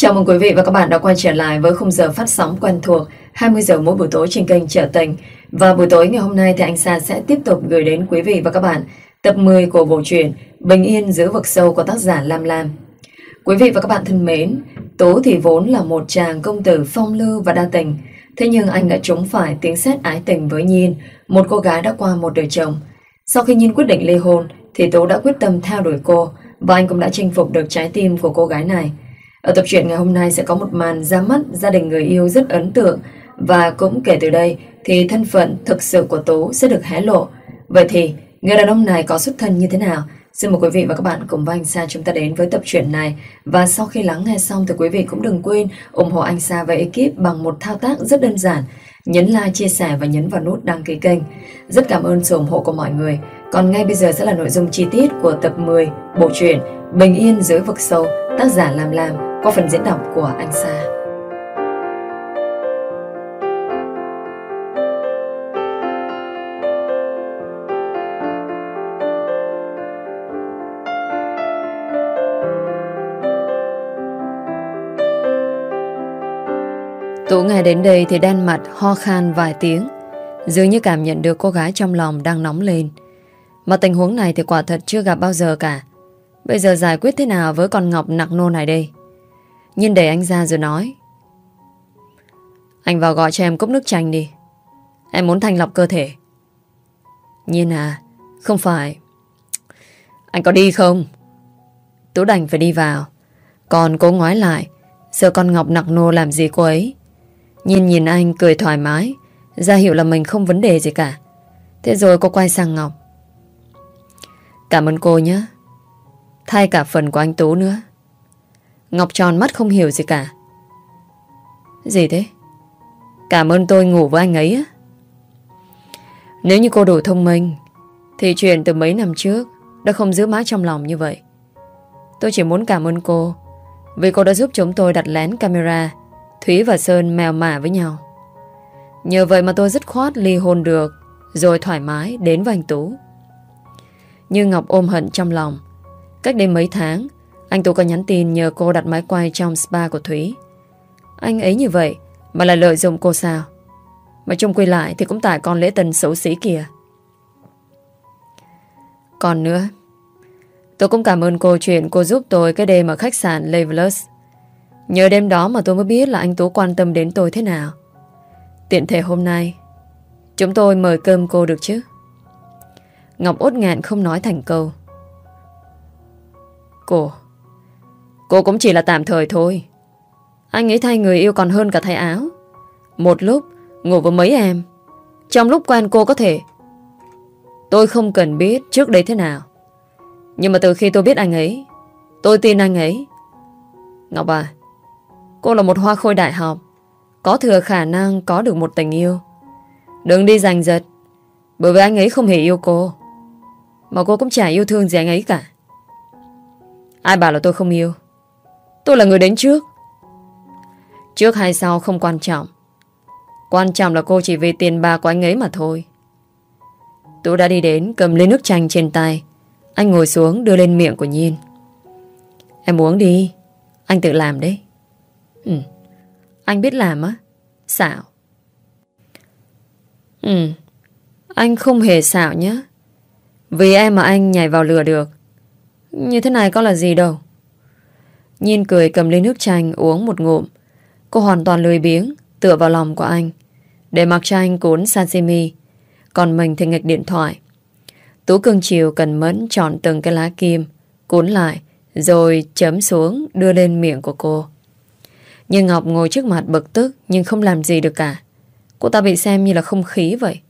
Chào mừng quý vị và các bạn đã quay trở lại với khung giờ phát sóng quen thuộc 20 giờ mỗi buổi tối trên kênh Trở Tình. Và buổi tối ngày hôm nay thì anh Sa sẽ tiếp tục gửi đến quý vị và các bạn tập 10 của bộ truyện Bình Yên giữa vực sâu của tác giả Lam Lam. Quý vị và các bạn thân mến, Tố thì vốn là một chàng công tử phong lưu và đa tình. Thế nhưng anh đã trúng phải tiếng xét ái tình với Nhiên, một cô gái đã qua một đời chồng. Sau khi Nhiên quyết định ly hôn, thì Tố đã quyết tâm theo đuổi cô và anh cũng đã chinh phục được trái tim của cô gái này. Ở tập truyện ngày hôm nay sẽ có một màn ra mắt gia đình người yêu rất ấn tượng và cũng kể từ đây thì thân phận thực sự của Tố sẽ được hé lộ. Vậy thì người đàn ông này có xuất thân như thế nào? Xin mời quý vị và các bạn cùng với anh Sa chúng ta đến với tập truyện này và sau khi lắng nghe xong thì quý vị cũng đừng quên ủng hộ anh Sa và ekip bằng một thao tác rất đơn giản nhấn like, chia sẻ và nhấn vào nút đăng ký kênh. Rất cảm ơn sự ủng hộ của mọi người. Còn ngay bây giờ sẽ là nội dung chi tiết của tập 10 bộ truyện Bình Yên dưới vực sâu tác giả Lam Lam qua phần diễn đọc của anh Sa. Tú nghe đến đây thì đen mặt, ho khan vài tiếng. Dường như cảm nhận được cô gái trong lòng đang nóng lên. Mà tình huống này thì quả thật chưa gặp bao giờ cả. Bây giờ giải quyết thế nào với con Ngọc nặng nô này đây? Nhìn đẩy anh ra rồi nói. Anh vào gọi cho em cốc nước chanh đi. Em muốn thanh lọc cơ thể. Nhiên à Không phải. Anh có đi không? Tú đành phải đi vào. Còn cô ngoái lại Sợ con Ngọc nặc nô làm gì cô ấy? Nhìn nhìn anh cười thoải mái, ra hiệu là mình không vấn đề gì cả. Thế rồi cô quay sang Ngọc. Cảm ơn cô nhé. Thay cả phần của anh Tú nữa. Ngọc tròn mắt không hiểu gì cả. Gì thế? Cảm ơn tôi ngủ với anh ấy á. Nếu như cô đủ thông minh, Thì chuyện từ mấy năm trước Đã không giữ mãi trong lòng như vậy. Tôi chỉ muốn cảm ơn cô, Vì cô đã giúp chúng tôi đặt lén camera Thúy và Sơn mèo mả với nhau. Nhờ vậy mà tôi dứt khoát ly hôn được, Rồi thoải mái đến với anh Tú. Như Ngọc ôm hận trong lòng, Cách đây mấy tháng anh Tú có nhắn tin nhờ cô đặt máy quay trong spa của Thúy. Anh ấy như vậy Mà lại lợi dụng cô sao? Mà chung quy lại thì cũng tại con lễ tân xấu xí kìa Còn nữa, Tôi cũng cảm ơn cô chuyện cô giúp tôi cái đêm ở khách sạn Levelus Nhờ đêm đó mà tôi mới biết là anh Tú quan tâm đến tôi thế nào. Tiện thể hôm nay, Chúng tôi mời cơm cô được chứ? Ngọc út ngạn không nói thành câu. Cô Cô cũng chỉ là tạm thời thôi. Anh ấy thay người yêu còn hơn cả thay áo. Một lúc, Ngủ với mấy em. Trong lúc quen cô có thể. Tôi không cần biết trước đây thế nào. Nhưng mà từ khi tôi biết anh ấy, Tôi tin anh ấy. Ngọc à Cô là một hoa khôi đại học. Có thừa khả năng có được một tình yêu. Đừng đi giành giật, Bởi vì anh ấy không hề yêu cô. Mà cô cũng chả yêu thương gì anh ấy cả. Ai bảo là tôi không yêu? Tôi là người đến trước Trước hay sau không quan trọng Quan trọng là cô chỉ vì tiền bà của anh ấy mà thôi Tú đã đi đến, cầm lên nước chanh trên tay Anh ngồi xuống, đưa lên miệng của Nhiên Em uống đi Anh tự làm đấy Ừ anh biết làm á? Xạo. Ừ. Anh không hề xạo nhá. Vì em mà anh nhảy vào lừa được. Như thế này có là gì đâu. Nhiên cười cầm ly nước chanh uống một ngụm. Cô hoàn toàn lười biếng, tựa vào lòng của anh. Để mặc cho anh cuốn sashimi. Còn mình thì nghịch điện thoại. Tú cưng chiều cần mẫn chọn từng cái lá kim, cuốn lại, rồi chấm xuống đưa lên miệng của cô. Nhưng Ngọc ngồi trước mặt bực tức nhưng không làm gì được cả. Cô ta bị xem như là không khí vậy.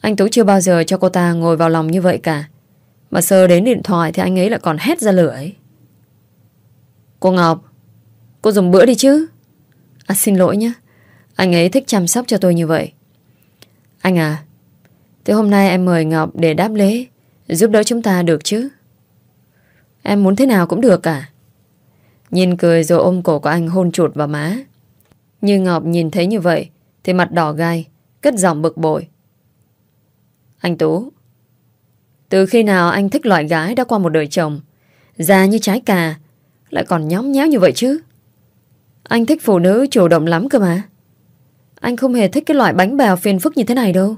Anh Tú chưa bao giờ cho cô ta ngồi vào lòng như vậy cả. Mà sơ đến điện thoại thì anh ấy lại còn hét ra lửa ấy. Cô Ngọc, cô dùng bữa đi chứ. À xin lỗi nhé. Anh ấy thích chăm sóc cho tôi như vậy. Anh à, thế hôm nay em mời Ngọc để đáp lễ, giúp đỡ chúng ta được chứ? Em muốn thế nào cũng được cả. Nhìn cười rồi ôm cổ của anh hôn chuột vào má. Như Ngọc nhìn thấy như vậy thì mặt đỏ gai, cất giọng bực bội. Anh Tú, từ khi nào anh thích loại gái đã qua một đời chồng, già như trái cà, lại còn nhóng nhéo như vậy chứ? Anh thích phụ nữ chủ động lắm cơ mà. Anh không hề thích cái loại bánh bèo phiền phức như thế này đâu.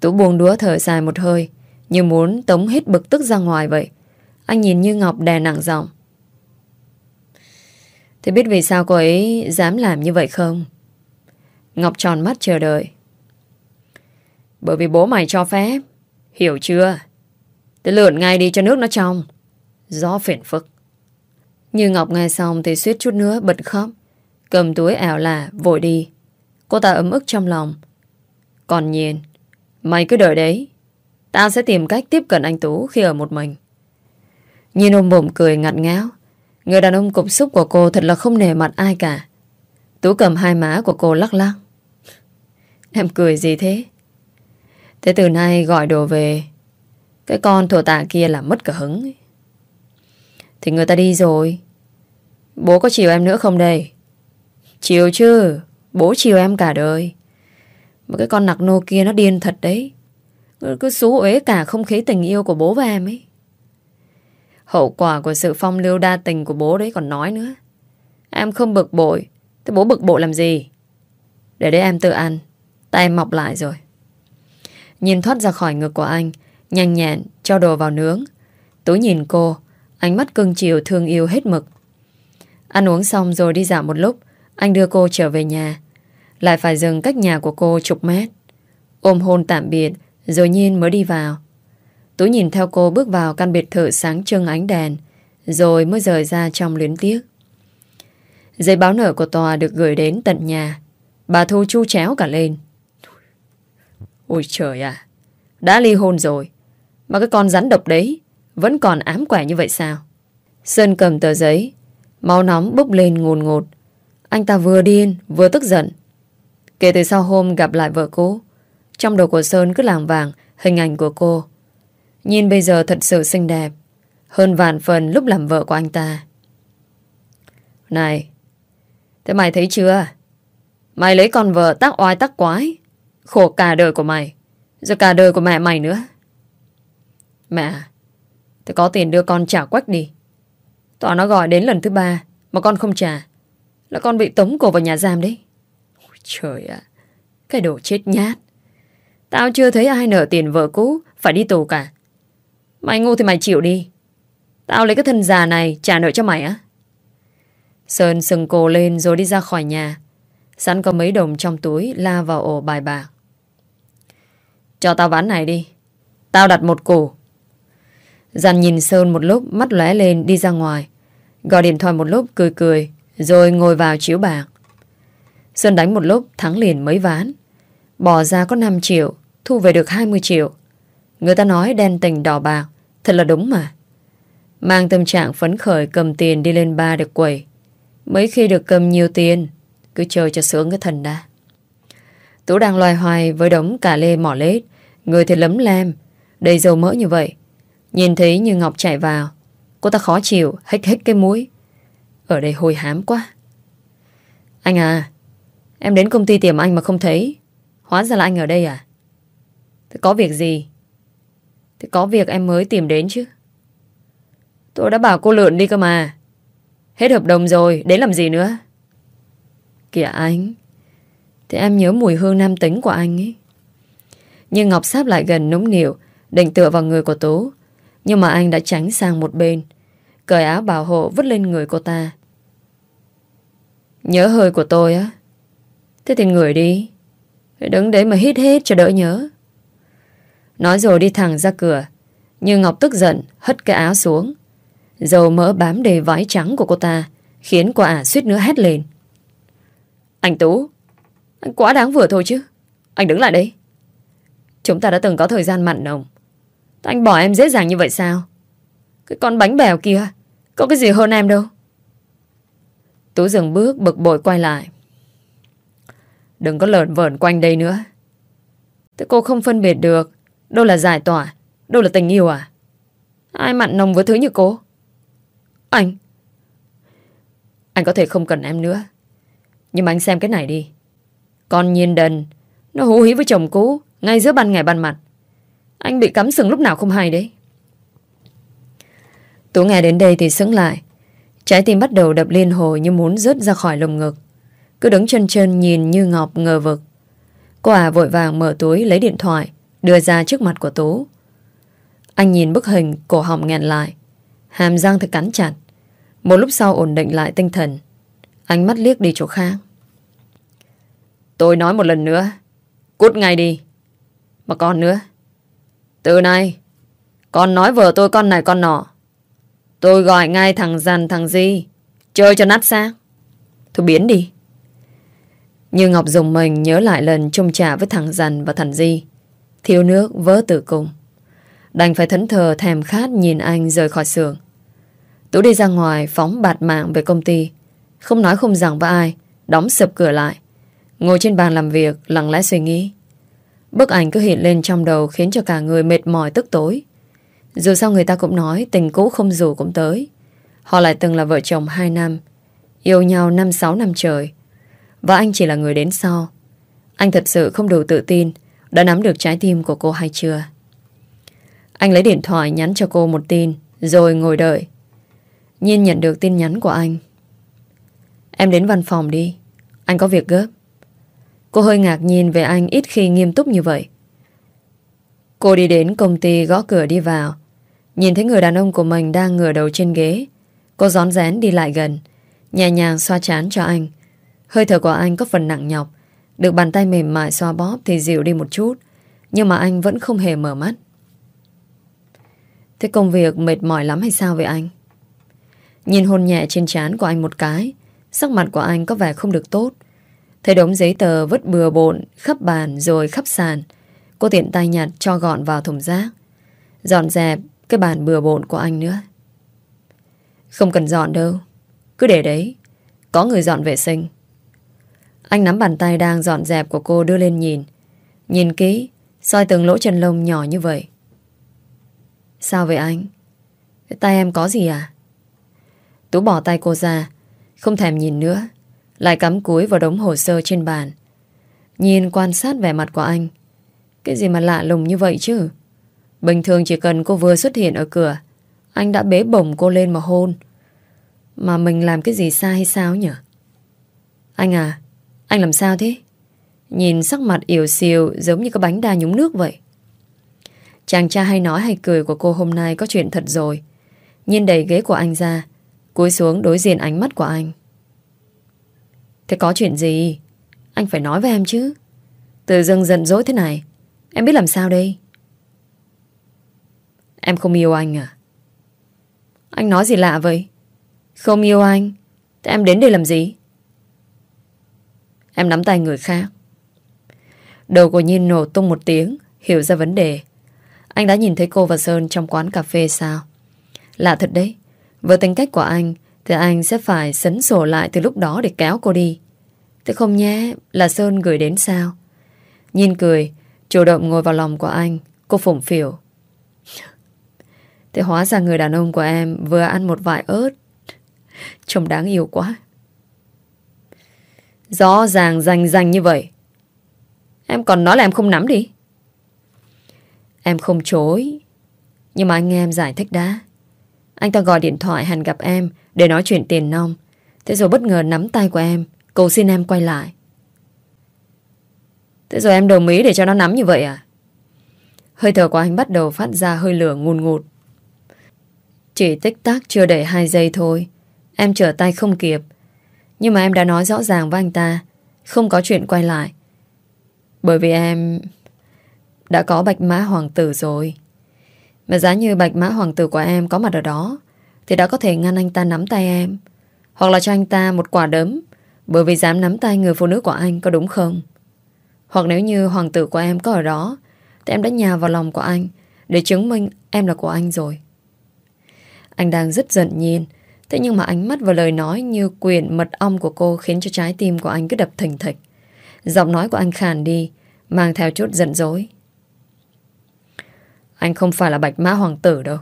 Tú buông đúa thở dài một hơi, như muốn tống hết bực tức ra ngoài vậy. Anh nhìn Như Ngọc đè nặng giọng. Thế biết vì sao cô ấy dám làm như vậy không? Ngọc tròn mắt chờ đợi. Bởi vì bố mày cho phép. Hiểu chưa? Thế lượn ngay đi cho nước nó trong. Gió phiền phức. Như Ngọc nghe xong thì suýt chút nữa bật khóc. Cầm túi ảo là vội đi. Cô ta ấm ức trong lòng. Còn nhìn, mày cứ đợi đấy. Tao sẽ tìm cách tiếp cận anh Tú khi ở một mình. Nhìn ôm bụng cười ngặt ngáo. Người đàn ông cục xúc của cô thật là không nề mặt ai cả. Tú cầm hai má của cô lắc lắc. Em cười gì thế? Thế từ nay gọi đồ về Cái con thổ tạ kia là mất cả hứng Thì người ta đi rồi Bố có chiều em nữa không đây? Chiều chứ, Bố chiều em cả đời. Mà cái con nặc nô kia nó điên thật đấy. Cứ xú uế cả không khí tình yêu của bố và em ấy. Hậu quả của sự phong lưu đa tình của bố đấy còn nói nữa. Em không bực bội, Thế bố bực bội làm gì? Để đấy em tự ăn, Tay em mọc lại rồi. Nhìn thoát ra khỏi ngực của anh, Nhanh nhẹn cho đồ vào nướng. Tú nhìn cô, Ánh mắt cưng chiều thương yêu hết mực. Ăn uống xong rồi đi dạo một lúc, Anh đưa cô trở về nhà. Lại phải dừng cách nhà của cô chục mét. Ôm hôn tạm biệt, Rồi nhiên mới đi vào. Tú nhìn theo cô bước vào căn biệt thự sáng trưng ánh đèn, Rồi mới rời ra trong luyến tiếc. Giấy báo nợ của tòa được gửi đến tận nhà. Bà Thu chu chéo cả lên. Ôi trời à Đã ly hôn rồi. Mà cái con rắn độc đấy, Vẫn còn ám quẻ như vậy sao? Sơn cầm tờ giấy Máu nóng bốc lên ngùn ngột. Anh ta vừa điên, vừa tức giận. Kể từ sau hôm gặp lại vợ cũ Trong đầu của Sơn cứ làng vàng Hình ảnh của cô. Nhìn bây giờ thật sự xinh đẹp, Hơn vạn phần lúc làm vợ của anh ta. Này, Thế mày thấy chưa? Mày lấy con vợ tác oai tác quái, Khổ cả đời của mày, Rồi cả đời của mẹ mày nữa. Mẹ Thì có tiền đưa con trả quách đi. Tòa nó gọi đến lần thứ ba, Mà con không trả. Là con bị tống cổ vào nhà giam đấy. Ôi Trời ạ, Cái đồ chết nhát. Tao chưa thấy ai nợ tiền vợ cũ, Phải đi tù cả. Mày ngu thì mày chịu đi. Tao lấy cái thân già này trả nợ cho mày á. Sơn sừng cổ lên rồi đi ra khỏi nhà. Sẵn có mấy đồng trong túi La vào ổ bài bạc cho tao ván này đi. Tao đặt một củ Giàn nhìn Sơn một lúc, Mắt lóe lên, đi ra ngoài. Gọi điện thoại một lúc, cười cười, Rồi ngồi vào chiếu bạc. Sơn đánh một lúc, thắng liền mấy ván. Bỏ ra có 5 triệu, Thu về được 20 triệu. Người ta nói đen tình đỏ bạc, Thật là đúng mà. Mang tâm trạng phấn khởi, cầm tiền đi lên ba được quẩy Mấy khi được cầm nhiều tiền, Cứ chơi cho sướng cái thần đã Tú đang loài hoài với đống cà lê mỏ lết, Người thì lấm lem, Đầy dầu mỡ như vậy. Nhìn thấy như Ngọc chạy vào, Cô ta khó chịu hít hít cái mũi. Ở đây hôi hám quá. Anh à Em đến công ty tìm anh mà không thấy. Hóa ra là anh ở đây à? Thế có việc gì? Thế có việc em mới tìm đến chứ. Tôi đã bảo cô lượn đi cơ mà. Hết hợp đồng rồi, Đến làm gì nữa? Kìa anh Thì em nhớ mùi hương nam tính của anh ấy. Nhưng Ngọc sáp lại gần núng nịu, Định tựa vào người của Tố. Nhưng mà anh đã tránh sang một bên. Cởi áo bảo hộ vứt lên người cô ta. Nhớ hơi của tôi á. Thế thì ngửi đi. Đứng đấy mà hít hết cho đỡ nhớ. Nói rồi đi thẳng ra cửa. Nhưng Ngọc tức giận, Hất cái áo xuống. Dầu mỡ bám đầy váy trắng của cô ta, Khiến quả ả suýt nữa hét lên. Anh Tú, Anh quá đáng vừa thôi chứ. Anh đứng lại đây. Chúng ta đã từng có thời gian mặn nồng. Anh bỏ em dễ dàng như vậy sao? Cái con bánh bèo kia, Có cái gì hơn em đâu. Tú dừng bước, bực bội quay lại. Đừng có lợn vợn quanh đây nữa. Thế cô không phân biệt được, Đâu là giải tỏa, Đâu là tình yêu à? Ai mặn nồng với thứ như cô? Anh. Anh có thể không cần em nữa. Nhưng mà anh xem cái này đi. Con nhiên đần, Nó hú hí với chồng cũ, ngay giữa ban ngày ban mặt. Anh bị cắm sừng lúc nào không hay đấy Tú nghe đến đây thì sững lại Trái tim bắt đầu đập liên hồi như muốn rớt ra khỏi lồng ngực. Cứ đứng chân chân nhìn như Ngọc ngờ vực. Cô à vội vàng mở túi lấy điện thoại, đưa ra trước mặt của Tú. Anh nhìn bức hình, cổ họng nghẹn lại. Hàm răng thật cắn chặt. Một lúc sau ổn định lại tinh thần. Anh mắt liếc đi chỗ khác. Tôi nói một lần nữa. Cút ngay đi. Mà còn nữa. Từ nay, con nói vợ tôi con này con nọ. Tôi gọi ngay thằng dằn thằng Di. Chơi cho nát xác. Thôi biến đi. Như Ngọc dùng mình nhớ lại lần chung trả với thằng dằn và thằng Di. Thiếu nước vỡ tử cùng Đành phải thẫn thờ thèm khát nhìn anh rời khỏi xưởng. Tú đi ra ngoài phóng bạt mạng về công ty. Không nói không rằng với ai. Đóng sập cửa lại. Ngồi trên bàn làm việc lặng lẽ suy nghĩ. Bức ảnh cứ hiện lên trong đầu khiến cho cả người mệt mỏi tức tối. Dù sao người ta cũng nói tình cũ không dù cũng tới. Họ lại từng là vợ chồng 2 năm. Yêu nhau 5-6 năm trời. Và anh chỉ là người đến sau. Anh thật sự không đủ tự tin, đã nắm được trái tim của cô hay chưa. Anh lấy điện thoại nhắn cho cô một tin, rồi ngồi đợi. Nhiên nhận được tin nhắn của anh. Em đến văn phòng đi. Anh có việc gấp. Cô hơi ngạc nhiên về anh ít khi nghiêm túc như vậy. Cô đi đến công ty gõ cửa đi vào. Nhìn thấy người đàn ông của mình đang ngửa đầu trên ghế. Cô gión rén đi lại gần. Nhẹ nhàng xoa chán cho anh. Hơi thở của anh có phần nặng nhọc. Được bàn tay mềm mại xoa bóp thì dịu đi một chút. Nhưng mà anh vẫn không hề mở mắt. Thế công việc mệt mỏi lắm hay sao vậy anh? Nhìn hôn nhẹ trên trán của anh một cái. Sắc mặt của anh có vẻ không được tốt. Thấy đống giấy tờ vứt bừa bộn khắp bàn rồi khắp sàn. Cô tiện tay nhặt cho gọn vào thùng rác. Dọn dẹp cái bàn bừa bộn của anh nữa. Không cần dọn đâu. Cứ để đấy. Có người dọn vệ sinh. Anh nắm bàn tay đang dọn dẹp của cô đưa lên nhìn. Nhìn kỹ, soi từng lỗ chân lông nhỏ như vậy. Sao vậy anh? Cái tay em có gì à? Tú bỏ tay cô ra, không thèm nhìn nữa. Lại cắm cúi vào đống hồ sơ trên bàn. Nhìn quan sát vẻ mặt của anh. Cái gì mà lạ lùng như vậy chứ? Bình thường chỉ cần cô vừa xuất hiện ở cửa, anh đã bế bổng cô lên mà hôn. Mà mình làm cái gì sai hay sao nhỉ? Anh à, anh làm sao thế? Nhìn sắc mặt yếu xìu giống như cái bánh đa nhúng nước vậy. Chàng cha hay nói hay cười của cô hôm nay có chuyện thật rồi. Nhìn đẩy ghế của anh ra, cúi xuống đối diện ánh mắt của anh. Thế có chuyện gì? Anh phải nói với em chứ. Từ dưng giận dỗi thế này, em biết làm sao đây? Em không yêu anh à? Anh nói gì lạ vậy? Không yêu anh, thế em đến đây làm gì? Em nắm tay người khác. Đầu của Nhiên nổ tung một tiếng, hiểu ra vấn đề. Anh đã nhìn thấy cô và Sơn trong quán cà phê sao? Lạ thật đấy. Với tính cách của anh, thì anh sẽ phải sấn sổ lại từ lúc đó để kéo cô đi. Thế không nhé, là Sơn gửi đến sao? Nhìn cười, chủ động ngồi vào lòng của anh, cô phủng phiểu. Thế hóa ra người đàn ông của em vừa ăn một vài ớt. Trông đáng yêu quá. Rõ ràng rành rành như vậy. Em còn nói là em không nắm đi. Em không chối. Nhưng mà anh nghe em giải thích đã. Anh ta gọi điện thoại hẹn gặp em để nói chuyện tiền nong Thế rồi bất ngờ nắm tay của em, cầu xin em quay lại. Thế rồi em đồng ý để cho nó nắm như vậy à? Hơi thở của anh bắt đầu phát ra hơi lửa ngùn ngụt. Chỉ tích tắc chưa đầy 2 giây thôi. Em trở tay không kịp. Nhưng mà em đã nói rõ ràng với anh ta Không có chuyện quay lại Bởi vì em Đã có bạch mã hoàng tử rồi mà giá như bạch mã hoàng tử của em Có mặt ở đó Thì đã có thể ngăn anh ta nắm tay em Hoặc là cho anh ta một quả đấm Bởi vì dám nắm tay người phụ nữ của anh Có đúng không Hoặc nếu như hoàng tử của em có ở đó Thì em đã nhào vào lòng của anh Để chứng minh em là của anh rồi Anh đang rất giận nhìn Thế nhưng mà ánh mắt và lời nói như quyền mật ong của cô khiến cho trái tim của anh cứ đập thình thịch. Giọng nói của anh khàn đi, mang theo chút giận dỗi. Anh không phải là bạch mã hoàng tử đâu.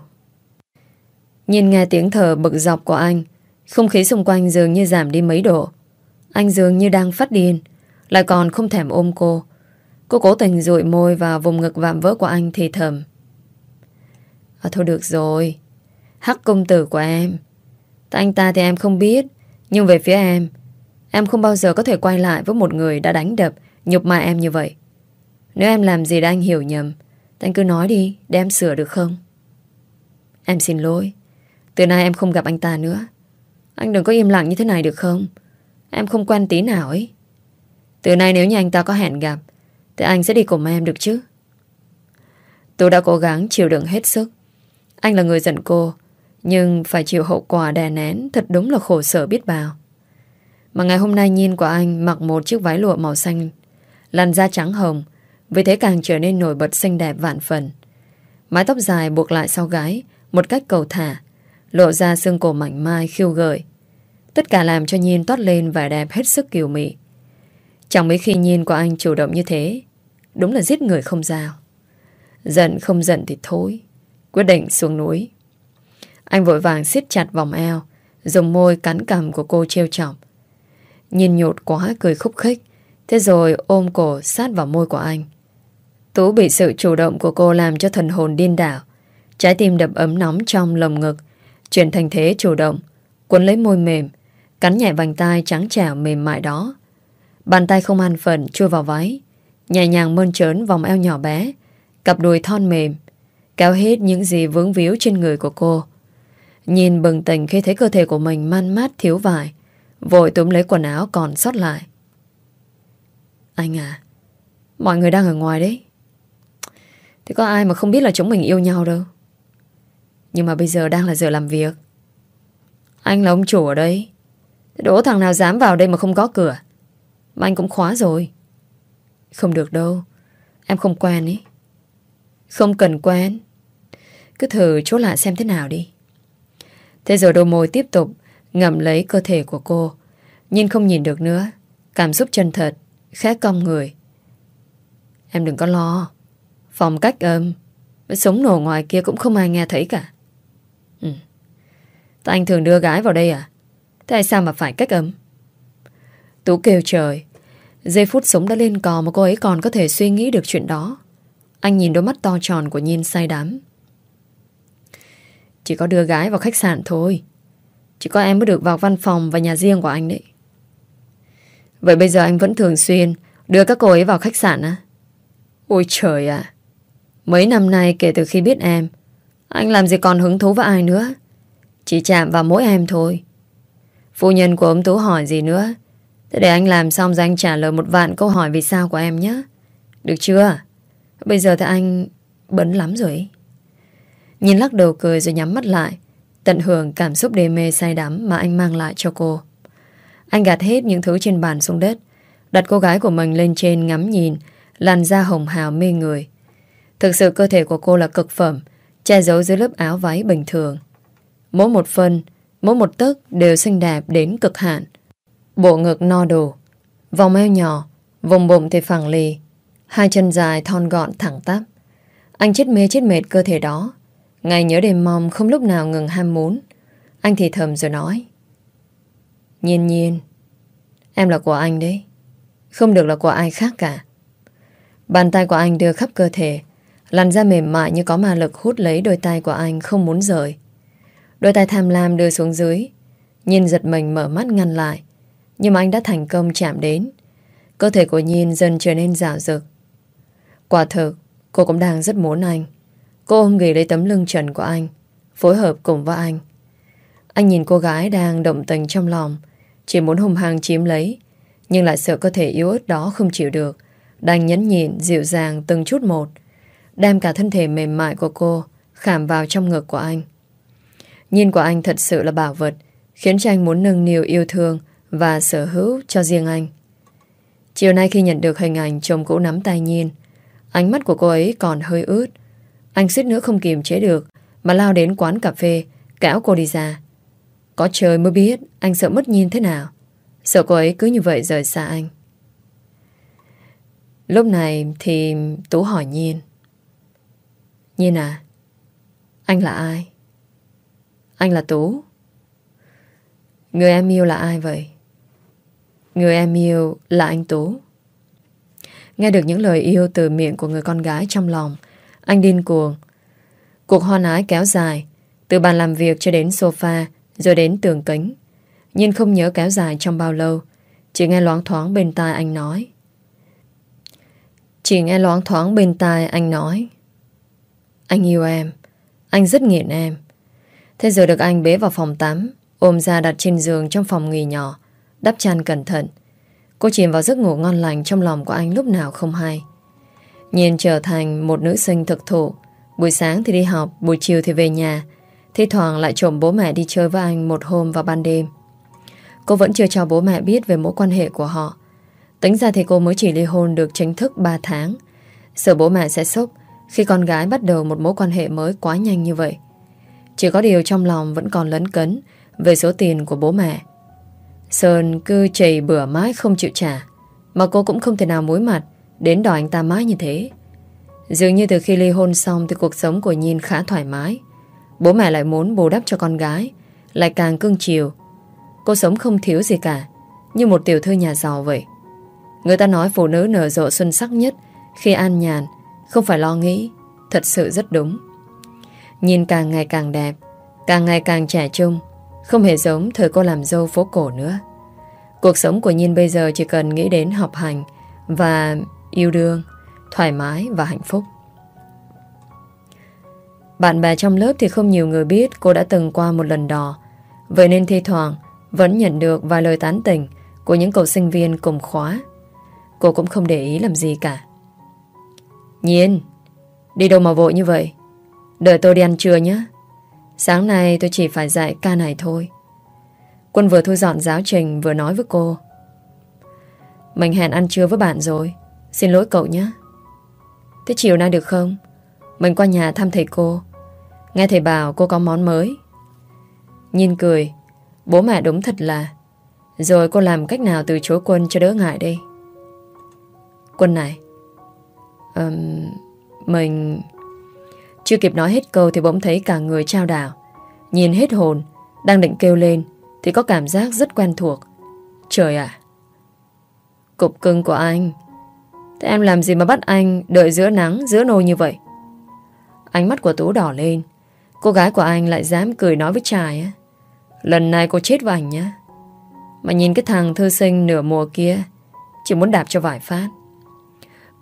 Nhìn nghe tiếng thở bực dọc của anh, không khí xung quanh dường như giảm đi mấy độ. Anh dường như đang phát điên, lại còn không thèm ôm cô. Cô cố tình rụi môi vào vùng ngực vạm vỡ của anh thì thầm. À, thôi được rồi, hắc công tử của em Tại anh ta thì em không biết Nhưng về phía em Em không bao giờ có thể quay lại với một người đã đánh đập Nhục mạ em như vậy Nếu em làm gì đã anh hiểu nhầm anh cứ nói đi để em sửa được không? Em xin lỗi. Từ nay em không gặp anh ta nữa. Anh đừng có im lặng như thế này được không? Em không quen tí nào ấy. Từ nay nếu như anh ta có hẹn gặp, Thì anh sẽ đi cùng em được chứ? Tôi đã cố gắng chịu đựng hết sức. Anh là người giận cô, Nhưng phải chịu hậu quả đè nén Thật đúng là khổ sở biết bao. Mà ngày hôm nay nhìn của anh Mặc một chiếc váy lụa màu xanh, Làn da trắng hồng vì thế càng trở nên nổi bật, xinh đẹp vạn phần. Mái tóc dài buộc lại sau gái, Một cách cầu thả, Lộ ra xương cổ mảnh mai khiêu gợi. Tất cả làm cho Nhiên toát lên vẻ đẹp hết sức kiều mị. Chẳng mấy khi Nhiên của anh chủ động như thế, Đúng là giết người không giao. Giận không giận thì thôi, Quyết định xuống núi. Anh vội vàng siết chặt vòng eo, Dùng môi cắn cằm của cô trêu chọc. Nhìn nhột quá, cười khúc khích, Thế rồi ôm cổ sát vào môi của anh. Tú bị sự chủ động của cô làm cho thần hồn điên đảo. Trái tim đập ấm nóng trong lồng ngực. Chuyển thành thế chủ động. Cuốn lấy môi mềm. Cắn nhẹ vành tay trắng trẻo mềm mại đó. Bàn tay không an phận chui vào váy. Nhẹ nhàng mơn trớn vòng eo nhỏ bé. Cặp đùi thon mềm. Kéo hết những gì vướng víu trên người của cô. Nhìn bừng tỉnh khi thấy cơ thể của mình man mát thiếu vải, Vội túm lấy quần áo còn sót lại. Anh à Mọi người đang ở ngoài đấy thế có ai mà không biết là chúng mình yêu nhau đâu. Nhưng mà bây giờ đang là giờ làm việc. Anh là ông chủ ở đây. Đỗ thằng nào dám vào đây mà không có cửa? Mà anh cũng khóa rồi. Không được đâu. Em không quen ý. Không cần quen. Cứ thử chốt lại xem thế nào đi. Thế rồi đôi môi tiếp tục Ngậm lấy cơ thể của cô. Nhưng không nhìn được nữa. Cảm xúc chân thật, Khẽ cong người. Em đừng có lo. Phòng cách âm với Súng nổ ngoài kia cũng không ai nghe thấy cả. Ừ. Tại anh thường đưa gái vào đây à? Tại sao mà phải cách âm Tú kêu trời. Giây phút súng đã lên cò mà cô ấy còn có thể suy nghĩ được chuyện đó. Anh nhìn đôi mắt to tròn của Nhiên say đắm. Chỉ có đưa gái vào khách sạn thôi. Chỉ có em mới được vào văn phòng và nhà riêng của anh đấy. Vậy bây giờ anh vẫn thường xuyên Đưa các cô ấy vào khách sạn á? Ôi trời ạ. Mấy năm nay kể từ khi biết em, Anh làm gì còn hứng thú với ai nữa? Chỉ chạm vào mỗi em thôi. Phu nhân của ông Tú hỏi gì nữa? Thế để anh làm xong rồi anh trả lời một vạn câu hỏi vì sao của em nhé. Được chưa? Bây giờ thì anh bấn lắm rồi Nhìn lắc đầu cười rồi nhắm mắt lại, Tận hưởng cảm xúc đê mê say đắm Mà anh mang lại cho cô. Anh gạt hết những thứ trên bàn xuống đất, Đặt cô gái của mình lên trên ngắm nhìn, Làn da hồng hào mê người. Thực sự cơ thể của cô là cực phẩm, Che giấu dưới lớp áo váy bình thường. Mỗi một phân Mỗi một tấc đều xinh đẹp đến cực hạn. Bộ ngực no đủ, Vòng eo nhỏ, Vùng bụng thì phẳng lì, Hai chân dài thon gọn thẳng tắp. Anh chết mê chết mệt cơ thể đó. Ngày nhớ đêm mong không lúc nào ngừng ham muốn. Anh thì thầm rồi nói. Nhiên nhiên, Em là của anh đấy. Không được là của ai khác cả. Bàn tay của anh đưa khắp cơ thể Làn da mềm mại như có ma lực hút lấy đôi tay của anh không muốn rời. Đôi tay tham lam đưa xuống dưới. Nhìn giật mình mở mắt ngăn lại. Nhưng mà anh đã thành công chạm đến. Cơ thể của Nhiên dần trở nên rào rực Quả thực, Cô cũng đang rất muốn anh. Cô ôm ghì lấy tấm lưng trần của anh, Phối hợp cùng với anh. Anh nhìn cô gái đang động tình trong lòng, Chỉ muốn hùng hăng chiếm lấy, Nhưng lại sợ cơ thể yếu ớt đó không chịu được Đang nhấn nhịn dịu dàng từng chút một. Đem cả thân thể mềm mại của cô Khảm vào trong ngực của anh. Nhìn của anh thật sự là bảo vật, Khiến cho anh muốn nâng niu yêu thương Và sở hữu cho riêng anh. Chiều nay khi nhận được hình ảnh Chồng cũ nắm tay Nhiên, Ánh mắt của cô ấy còn hơi ướt. Anh suýt nữa không kiềm chế được, Mà lao đến quán cà phê, Kéo cô đi ra. Có trời mới biết anh sợ mất Nhiên thế nào. Sợ cô ấy cứ như vậy rời xa anh. Lúc này thì Tú hỏi Nhiên. Nhiên à? Anh là ai? Anh là Tú. Người em yêu là ai vậy? Người em yêu là anh Tú. Nghe được những lời yêu từ miệng của người con gái trong lòng, Anh điên cuồng. Cuộc hoan ái kéo dài, Từ bàn làm việc cho đến sofa, Rồi đến tường kính. Nhưng không nhớ kéo dài trong bao lâu, Chỉ nghe loáng thoáng bên tai anh nói. Chỉ nghe loáng thoáng bên tai anh nói. Anh yêu em. Anh rất nghiện em. Thế giờ được anh bế vào phòng tắm, Ôm ra đặt trên giường trong phòng nghỉ nhỏ, Đắp chăn cẩn thận. Cô chìm vào giấc ngủ ngon lành trong lòng của anh lúc nào không hay. Nhìn trở thành một nữ sinh thực thụ. Buổi sáng thì đi học, Buổi chiều thì về nhà. Thi thoảng lại trộm bố mẹ đi chơi với anh một hôm vào ban đêm. Cô vẫn chưa cho bố mẹ biết về mối quan hệ của họ. Tính ra thì cô mới chỉ ly hôn được chính thức 3 tháng. Sợ bố mẹ sẽ sốc khi con gái bắt đầu một mối quan hệ mới quá nhanh như vậy, Chỉ có điều trong lòng vẫn còn lấn cấn Về số tiền của bố mẹ. Sơn cứ chảy bữa mãi không chịu trả, Mà cô cũng không thể nào mối mặt Đến đòi anh ta mãi như thế. Dường như từ khi ly hôn xong Thì cuộc sống của Nhìn khá thoải mái. Bố mẹ lại muốn bù đắp cho con gái, Lại càng cưng chiều. Cô sống không thiếu gì cả, Như một tiểu thư nhà giàu vậy. Người ta nói phụ nữ nở rộ xuân sắc nhất Khi an nhàn không phải lo nghĩ, Thật sự rất đúng Nhìn càng ngày càng đẹp, Càng ngày càng trẻ trung, Không hề giống thời cô làm dâu phố cổ nữa Cuộc sống của Nhiên bây giờ chỉ cần nghĩ đến học hành Và yêu đương, Thoải mái và hạnh phúc Bạn bè trong lớp thì không nhiều người biết cô đã từng qua một lần đò. Vậy nên thi thoảng vẫn nhận được vài lời tán tỉnh của những cậu sinh viên cùng khóa. Cô cũng không để ý làm gì cả. Nhiên, đi đâu mà vội như vậy? Đợi tôi đi ăn trưa nhé. Sáng nay tôi chỉ phải dạy ca này thôi. Quân vừa thu dọn giáo trình vừa nói với cô. Mình hẹn ăn trưa với bạn rồi. Xin lỗi cậu nhé. Thế chiều nay được không? Mình qua nhà thăm thầy cô. Nghe thầy bảo cô có món mới. Nhìn cười. Bố mẹ đúng thật là. Rồi cô làm cách nào từ chối quân cho đỡ ngại đi Quân này. Um, mình... Chưa kịp nói hết câu thì bỗng thấy cả người trao đảo. Nhìn hết hồn. Đang định kêu lên. Thì có cảm giác rất quen thuộc. Trời ạ! Cục cưng của anh Thế em làm gì mà bắt anh Đợi giữa nắng giữa nôi như vậy Ánh mắt của Tú đỏ lên Cô gái của anh lại dám cười nói với trai á Lần này cô chết với anh nhá Mà nhìn cái thằng thư sinh nửa mùa kia Chỉ muốn đạp cho vải phát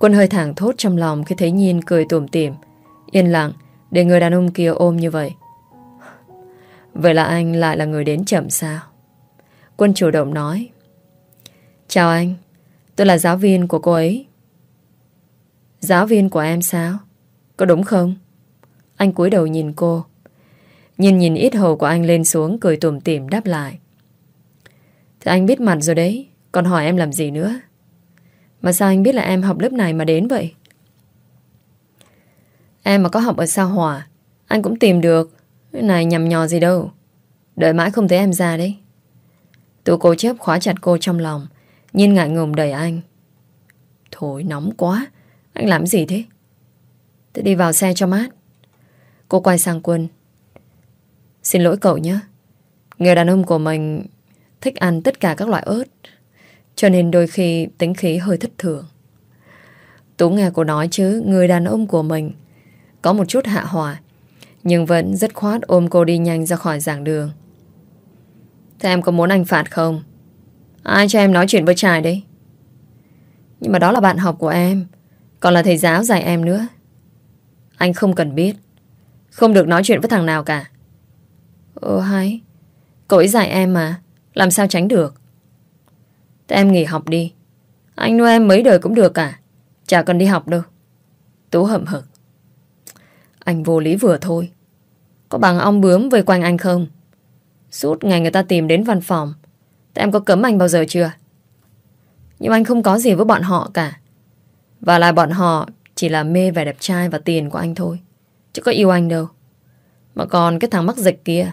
Quân hơi thẳng thốt trong lòng Khi thấy Nhiên cười tủm tỉm Yên lặng, để người đàn ông kia ôm như vậy Vậy là anh lại là người đến chậm sao Quân chủ động nói Chào anh, Tôi là giáo viên của cô ấy Giáo viên của em sao? Có đúng không? Anh cúi đầu nhìn cô. Nhìn nhìn ít hầu của anh lên xuống, cười tủm tỉm đáp lại. Thì anh biết mặt rồi đấy. Còn hỏi em làm gì nữa? Mà sao anh biết là em học lớp này mà đến vậy? Em mà có học ở sao hỏa Anh cũng tìm được Cái này nhầm nhò gì đâu Đợi mãi không thấy em ra đấy Tụ cô chấp khóa chặt cô trong lòng, Nhìn ngại ngùng đẩy anh Thôi nóng quá, anh làm gì thế? Thế đi vào xe cho mát. Cô quay sang Quân. Xin lỗi cậu nhé. Người đàn ông của mình thích ăn tất cả các loại ớt. Cho nên đôi khi tính khí hơi thất thường. Tú nghe cô nói chứ, người đàn ông của mình có một chút hạ hòa, nhưng vẫn rất khoát ôm cô đi nhanh ra khỏi giảng đường. Thế em có muốn anh phạt không? Ai cho em nói chuyện với trai đấy? Nhưng mà đó là bạn học của em. Còn là thầy giáo dạy em nữa Anh không cần biết, Không được nói chuyện với thằng nào cả Ồ hay, Cậu ấy dạy em mà, Làm sao tránh được Thế em nghỉ học đi. Anh nuôi em mấy đời cũng được cả Chả cần đi học đâu. Tú hậm hực. Anh vô lý vừa thôi. Có bằng ong bướm vây quanh anh không? Suốt ngày người ta tìm đến văn phòng. Thế em có cấm anh bao giờ chưa? Nhưng anh không có gì với bọn họ cả. Và lại bọn họ chỉ là mê vẻ đẹp trai và tiền của anh thôi. Chứ có yêu anh đâu. Mà còn cái thằng mắc dịch kia,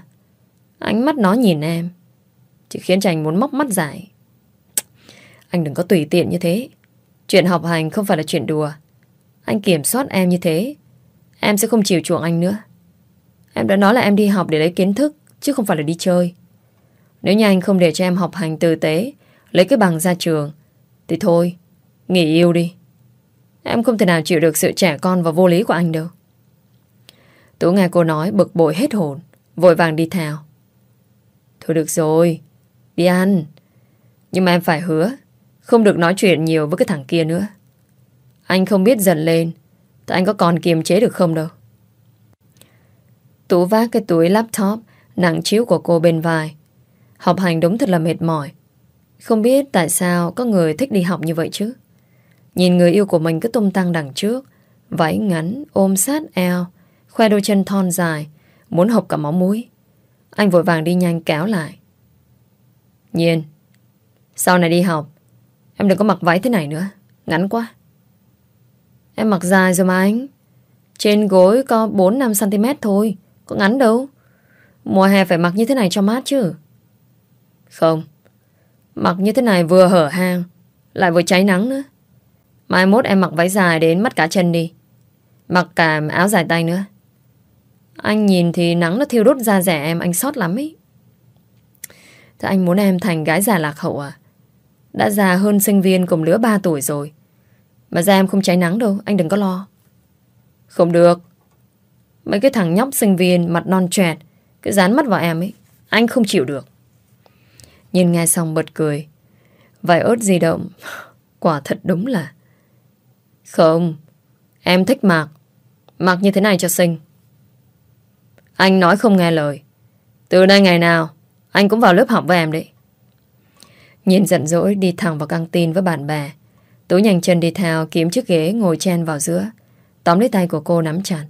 ánh mắt nó nhìn em, chỉ khiến cho anh muốn móc mắt dài. Anh đừng có tùy tiện như thế. Chuyện học hành không phải là chuyện đùa. Anh kiểm soát em như thế, em sẽ không chịu chuộng anh nữa. Em đã nói là em đi học để lấy kiến thức, chứ không phải là đi chơi. Nếu như anh không để cho em học hành tử tế, lấy cái bằng ra trường, thì thôi, nghỉ yêu đi. Em không thể nào chịu được sự trẻ con và vô lý của anh đâu. Tú nghe cô nói bực bội hết hồn, vội vàng đi theo. Thôi được rồi. Đi ăn. Nhưng mà em phải hứa. Không được nói chuyện nhiều với cái thằng kia nữa. Anh không biết dần lên. Thì anh có còn kiềm chế được không đâu. Tú vác cái túi laptop nặng chiếu của cô bên vai. Học hành đúng thật là mệt mỏi. Không biết tại sao có người thích đi học như vậy chứ. Nhìn người yêu của mình cứ tung tăng đằng trước, váy ngắn, ôm sát eo, khoe đôi chân thon dài, muốn học cả máu mũi. Anh vội vàng đi nhanh kéo lại. Nhiên, sau này đi học, em đừng có mặc váy thế này nữa, ngắn quá. Em mặc dài rồi mà anh. Trên gối có 4-5cm thôi, có ngắn đâu. Mùa hè phải mặc như thế này cho mát chứ. Không, mặc như thế này vừa hở hang, lại vừa cháy nắng nữa. Mai mốt em mặc váy dài đến mắt cả chân đi. Mặc cả áo dài tay nữa. Anh nhìn thì nắng nó thiêu đốt da rẻ em Anh sót lắm ý Thế anh muốn em thành gái già lạc hậu à đã già hơn sinh viên cùng lứa 3 tuổi rồi. Mà da em không cháy nắng đâu Anh đừng có lo. Không được. Mấy cái thằng nhóc sinh viên mặt non trẹt cứ dán mắt vào em ấy Anh không chịu được. Nhìn nghe xong bật cười. Vài ớt di động. Quả thật đúng là. Không Em thích mặc Mặc như thế này cho xinh. Anh nói không nghe lời. Từ nay ngày nào, anh cũng vào lớp học với em đấy. Nhìn giận dỗi đi thẳng vào căng tin với bạn bè. Tú nhanh chân đi theo kiếm chiếc ghế ngồi chen vào giữa. Tóm lấy tay của cô nắm chặt.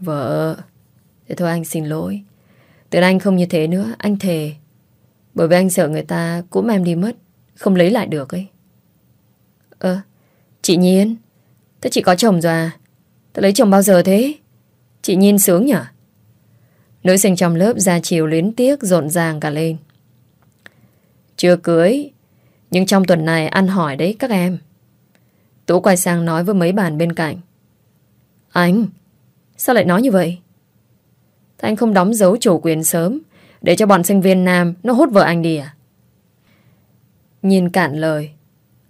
Vợ, thế thôi anh xin lỗi. Từ anh không như thế nữa, anh thề. Bởi vì anh sợ người ta cũng em đi mất, không lấy lại được ấy. Ơ, chị Nhiên, thế chị có chồng rồi à? Tôi lấy chồng bao giờ thế? Chị Nhiên sướng nhở Nữ sinh trong lớp ra chiều luyến tiếc rộn ràng cả lên. Chưa cưới, nhưng trong tuần này ăn hỏi đấy các em. Tú quay sang nói với mấy bàn bên cạnh. Anh, sao lại nói như vậy? Thế anh không đóng dấu chủ quyền sớm để cho bọn sinh viên nam nó hút vợ anh đi à? Nhìn cạn lời,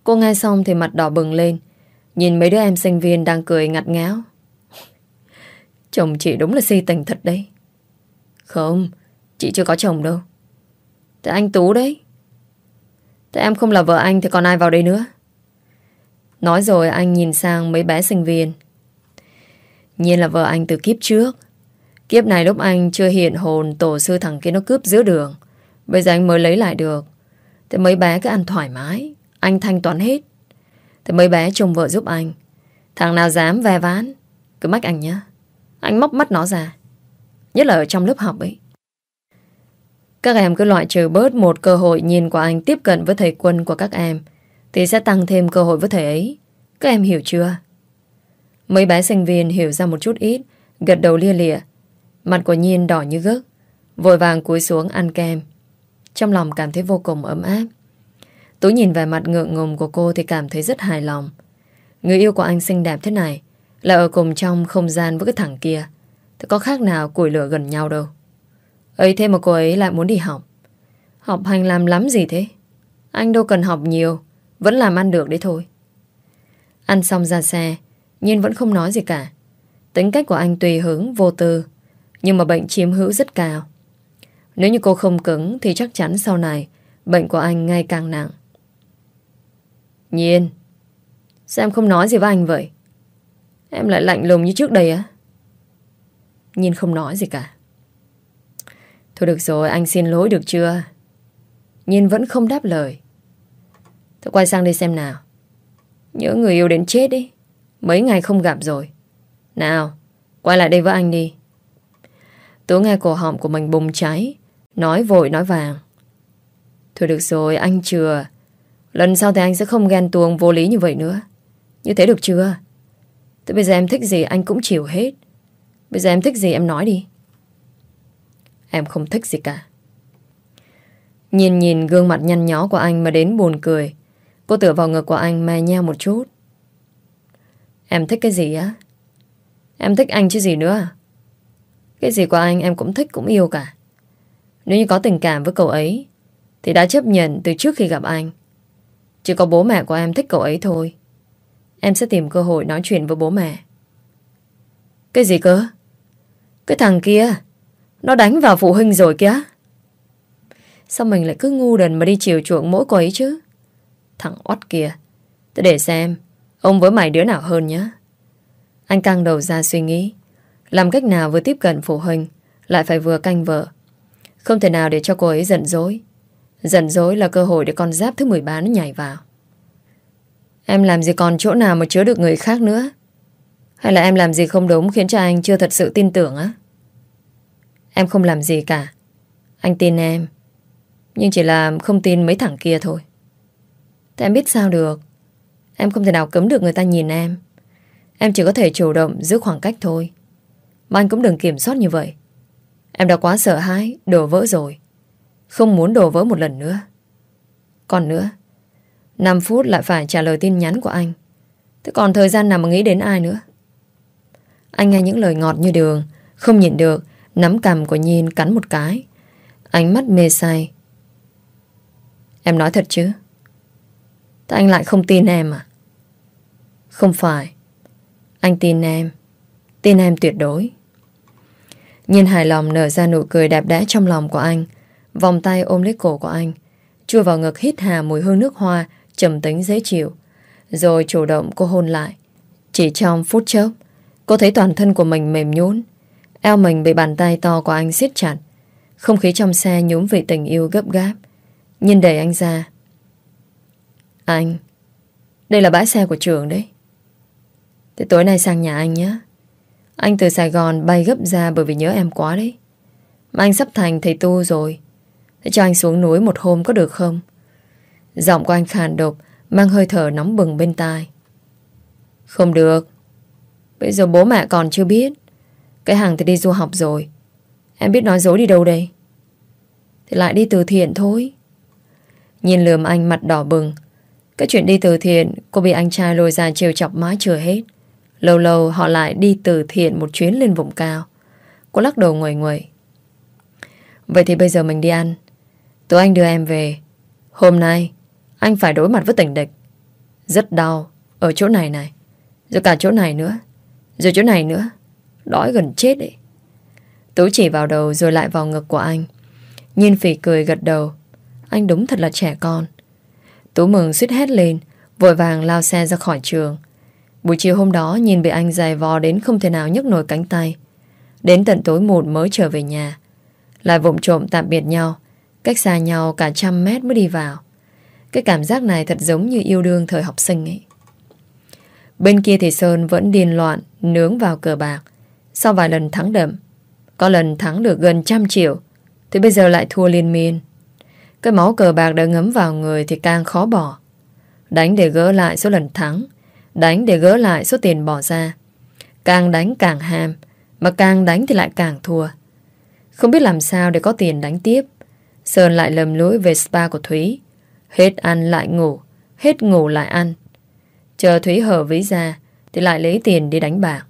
cô nghe xong thì mặt đỏ bừng lên, nhìn mấy đứa em sinh viên đang cười ngặt ngáo. Chồng chị đúng là si tình thật đấy. Không, chị chưa có chồng đâu. Thế anh Tú đấy. Thế em không là vợ anh thì còn ai vào đây nữa? Nói rồi anh nhìn sang mấy bé sinh viên. Nhiên là vợ anh từ kiếp trước. Kiếp này lúc anh chưa hiện hồn, tổ sư thằng kia nó cướp giữa đường. Bây giờ anh mới lấy lại được. Thế mấy bé cứ ăn thoải mái. Anh thanh toán hết. Thế mấy bé chồng vợ giúp anh. Thằng nào dám ve ván. Cứ mách anh nhá Anh móc mắt nó ra Nhất là ở trong lớp học ấy các em cứ loại trừ bớt một cơ hội nhìn của anh tiếp cận với thầy quân của các em, Thì sẽ tăng thêm cơ hội với thầy ấy. Các em hiểu chưa? Mấy bé sinh viên hiểu ra một chút ít, Gật đầu lia lịa. Mặt của Nhiên đỏ như gấc, Vội vàng cúi xuống ăn kem. Trong lòng cảm thấy vô cùng ấm áp. Tú nhìn về mặt ngượng ngùng của cô Thì cảm thấy rất hài lòng. Người yêu của anh xinh đẹp thế này là ở cùng trong không gian với cái thằng kia, Thì có khác nào củi lửa gần nhau đâu ấy thế mà cô ấy lại muốn đi học. Học hành làm lắm gì thế? Anh đâu cần học nhiều, Vẫn làm ăn được đấy thôi. Ăn xong ra xe Nhưng vẫn không nói gì cả. Tính cách của anh tùy hứng, vô tư, Nhưng mà bệnh chiếm hữu rất cao. Nếu như cô không cứng Thì chắc chắn sau này Bệnh của anh ngày càng nặng. Nhiên, Sao em không nói gì với anh vậy? Em lại lạnh lùng như trước đây á. Nhìn không nói gì cả. Thôi được rồi, anh xin lỗi được chưa? Nhìn vẫn không đáp lời. Tôi quay sang đây xem nào. Nhớ người yêu đến chết đi. Mấy ngày không gặp rồi. Nào, Quay lại đây với anh đi. Tôi nghe cổ họng của mình bùng cháy. Nói vội, nói vàng. Thôi được rồi, anh chưa Lần sau thì anh sẽ không ghen tuông vô lý như vậy nữa. Như thế được chưa? Thế bây giờ em thích gì anh cũng chịu hết. Bây giờ em thích gì em nói đi. Em không thích gì cả. Nhìn nhìn gương mặt nhăn nhó của anh mà đến buồn cười. Cô tựa vào ngực của anh mè nheo một chút. Em thích cái gì á? Em thích anh chứ gì nữa à? Cái gì của anh em cũng thích, cũng yêu cả. Nếu như có tình cảm với cậu ấy, Thì đã chấp nhận từ trước khi gặp anh. Chỉ có bố mẹ của em thích cậu ấy thôi. Em sẽ tìm cơ hội nói chuyện với bố mẹ. Cái gì cơ? Cái thằng kia. Nó đánh vào phụ huynh rồi kìa. Sao mình lại cứ ngu đần mà đi chiều chuộng mỗi cô ấy chứ? Thằng oắt kìa Tôi để xem, Ông với mày đứa nào hơn nhá. Anh căng đầu ra suy nghĩ. Làm cách nào vừa tiếp cận phụ huynh, Lại phải vừa canh vợ. Không thể nào để cho cô ấy giận dối. Giận dối là cơ hội để con giáp thứ 13 nó nhảy vào. Em làm gì còn chỗ nào mà chứa được người khác nữa? Hay là em làm gì không đúng Khiến cho anh chưa thật sự tin tưởng á? Em không làm gì cả. Anh tin em. Nhưng chỉ là không tin mấy thằng kia thôi. Thế em biết sao được? Em không thể nào cấm được người ta nhìn em. Em chỉ có thể chủ động giữ khoảng cách thôi. Mà anh cũng đừng kiểm soát như vậy. Em đã quá sợ hãi, Đổ vỡ rồi. Không muốn đổ vỡ một lần nữa. Còn nữa 5 phút lại phải trả lời tin nhắn của anh. Thế còn thời gian nào mà nghĩ đến ai nữa? Anh nghe những lời ngọt như đường, Không nhịn được Nắm cằm của Nhiên cắn một cái. Ánh mắt mê say. Em nói thật chứ? Thế anh lại không tin em à? Không phải. Anh tin em. Tin em tuyệt đối. Nhiên hài lòng nở ra nụ cười đẹp đẽ trong lòng của anh. Vòng tay ôm lấy cổ của anh. Chui vào ngực hít hà mùi hương nước hoa, trầm tính dễ chịu. Rồi chủ động cô hôn lại. Chỉ trong phút chốc, Cô thấy toàn thân của mình mềm nhún Eo mình bị bàn tay to của anh siết chặt. Không khí trong xe nhúm về tình yêu gấp gáp. Nhìn đẩy anh ra. Anh, Đây là bãi xe của trường đấy. Thế tối nay sang nhà anh nhé. Anh từ Sài Gòn bay gấp ra Bởi vì nhớ em quá đấy. Mà anh sắp thành thầy tu rồi. Thế cho anh xuống núi một hôm có được không? Giọng của anh khàn độc, Mang hơi thở nóng bừng bên tai. Không được. Bây giờ bố mẹ còn chưa biết. Cái hàng thì đi du học rồi. Em biết nói dối đi đâu đây? Thì lại đi từ thiện thôi. Nhìn lườm anh mặt đỏ bừng. Cái chuyện đi từ thiện, Cô bị anh trai lôi ra chiều chọc mái chưa hết. Lâu lâu họ lại đi từ thiện Một chuyến lên vùng cao. Cô lắc đầu nguầy nguầy Vậy thì bây giờ mình đi ăn. Tụi anh đưa em về. Hôm nay, anh phải đối mặt với tình địch. Rất đau. Ở chỗ này này. Rồi cả chỗ này nữa. Rồi chỗ này nữa. Đói gần chết đấy Tú chỉ vào đầu rồi lại vào ngực của anh. Nhìn phỉ cười gật đầu. Anh đúng thật là trẻ con. Tú mừng suýt hét lên Vội vàng lao xe ra khỏi trường. Buổi chiều hôm đó nhìn bị anh dài vò đến không thể nào nhấc nổi cánh tay. Đến tận tối một mới trở về nhà. Lại vụng trộm tạm biệt nhau Cách xa nhau cả trăm mét mới đi vào. Cái cảm giác này thật giống như yêu đương thời học sinh ấy. Bên kia thì Sơn vẫn điên loạn, nướng vào cờ bạc. Sau vài lần thắng đậm, có lần thắng được gần trăm triệu, thì bây giờ lại thua liên miên. Cái máu cờ bạc đã ngấm vào người thì càng khó bỏ. Đánh để gỡ lại số lần thắng, đánh để gỡ lại số tiền bỏ ra. Càng đánh càng ham, mà càng đánh thì lại càng thua. Không biết làm sao để có tiền đánh tiếp. Sơn lại lầm lũi về spa của Thúy. Hết ăn lại ngủ Hết ngủ lại ăn Chờ Thúy hở ví ra Thì lại lấy tiền đi đánh bạc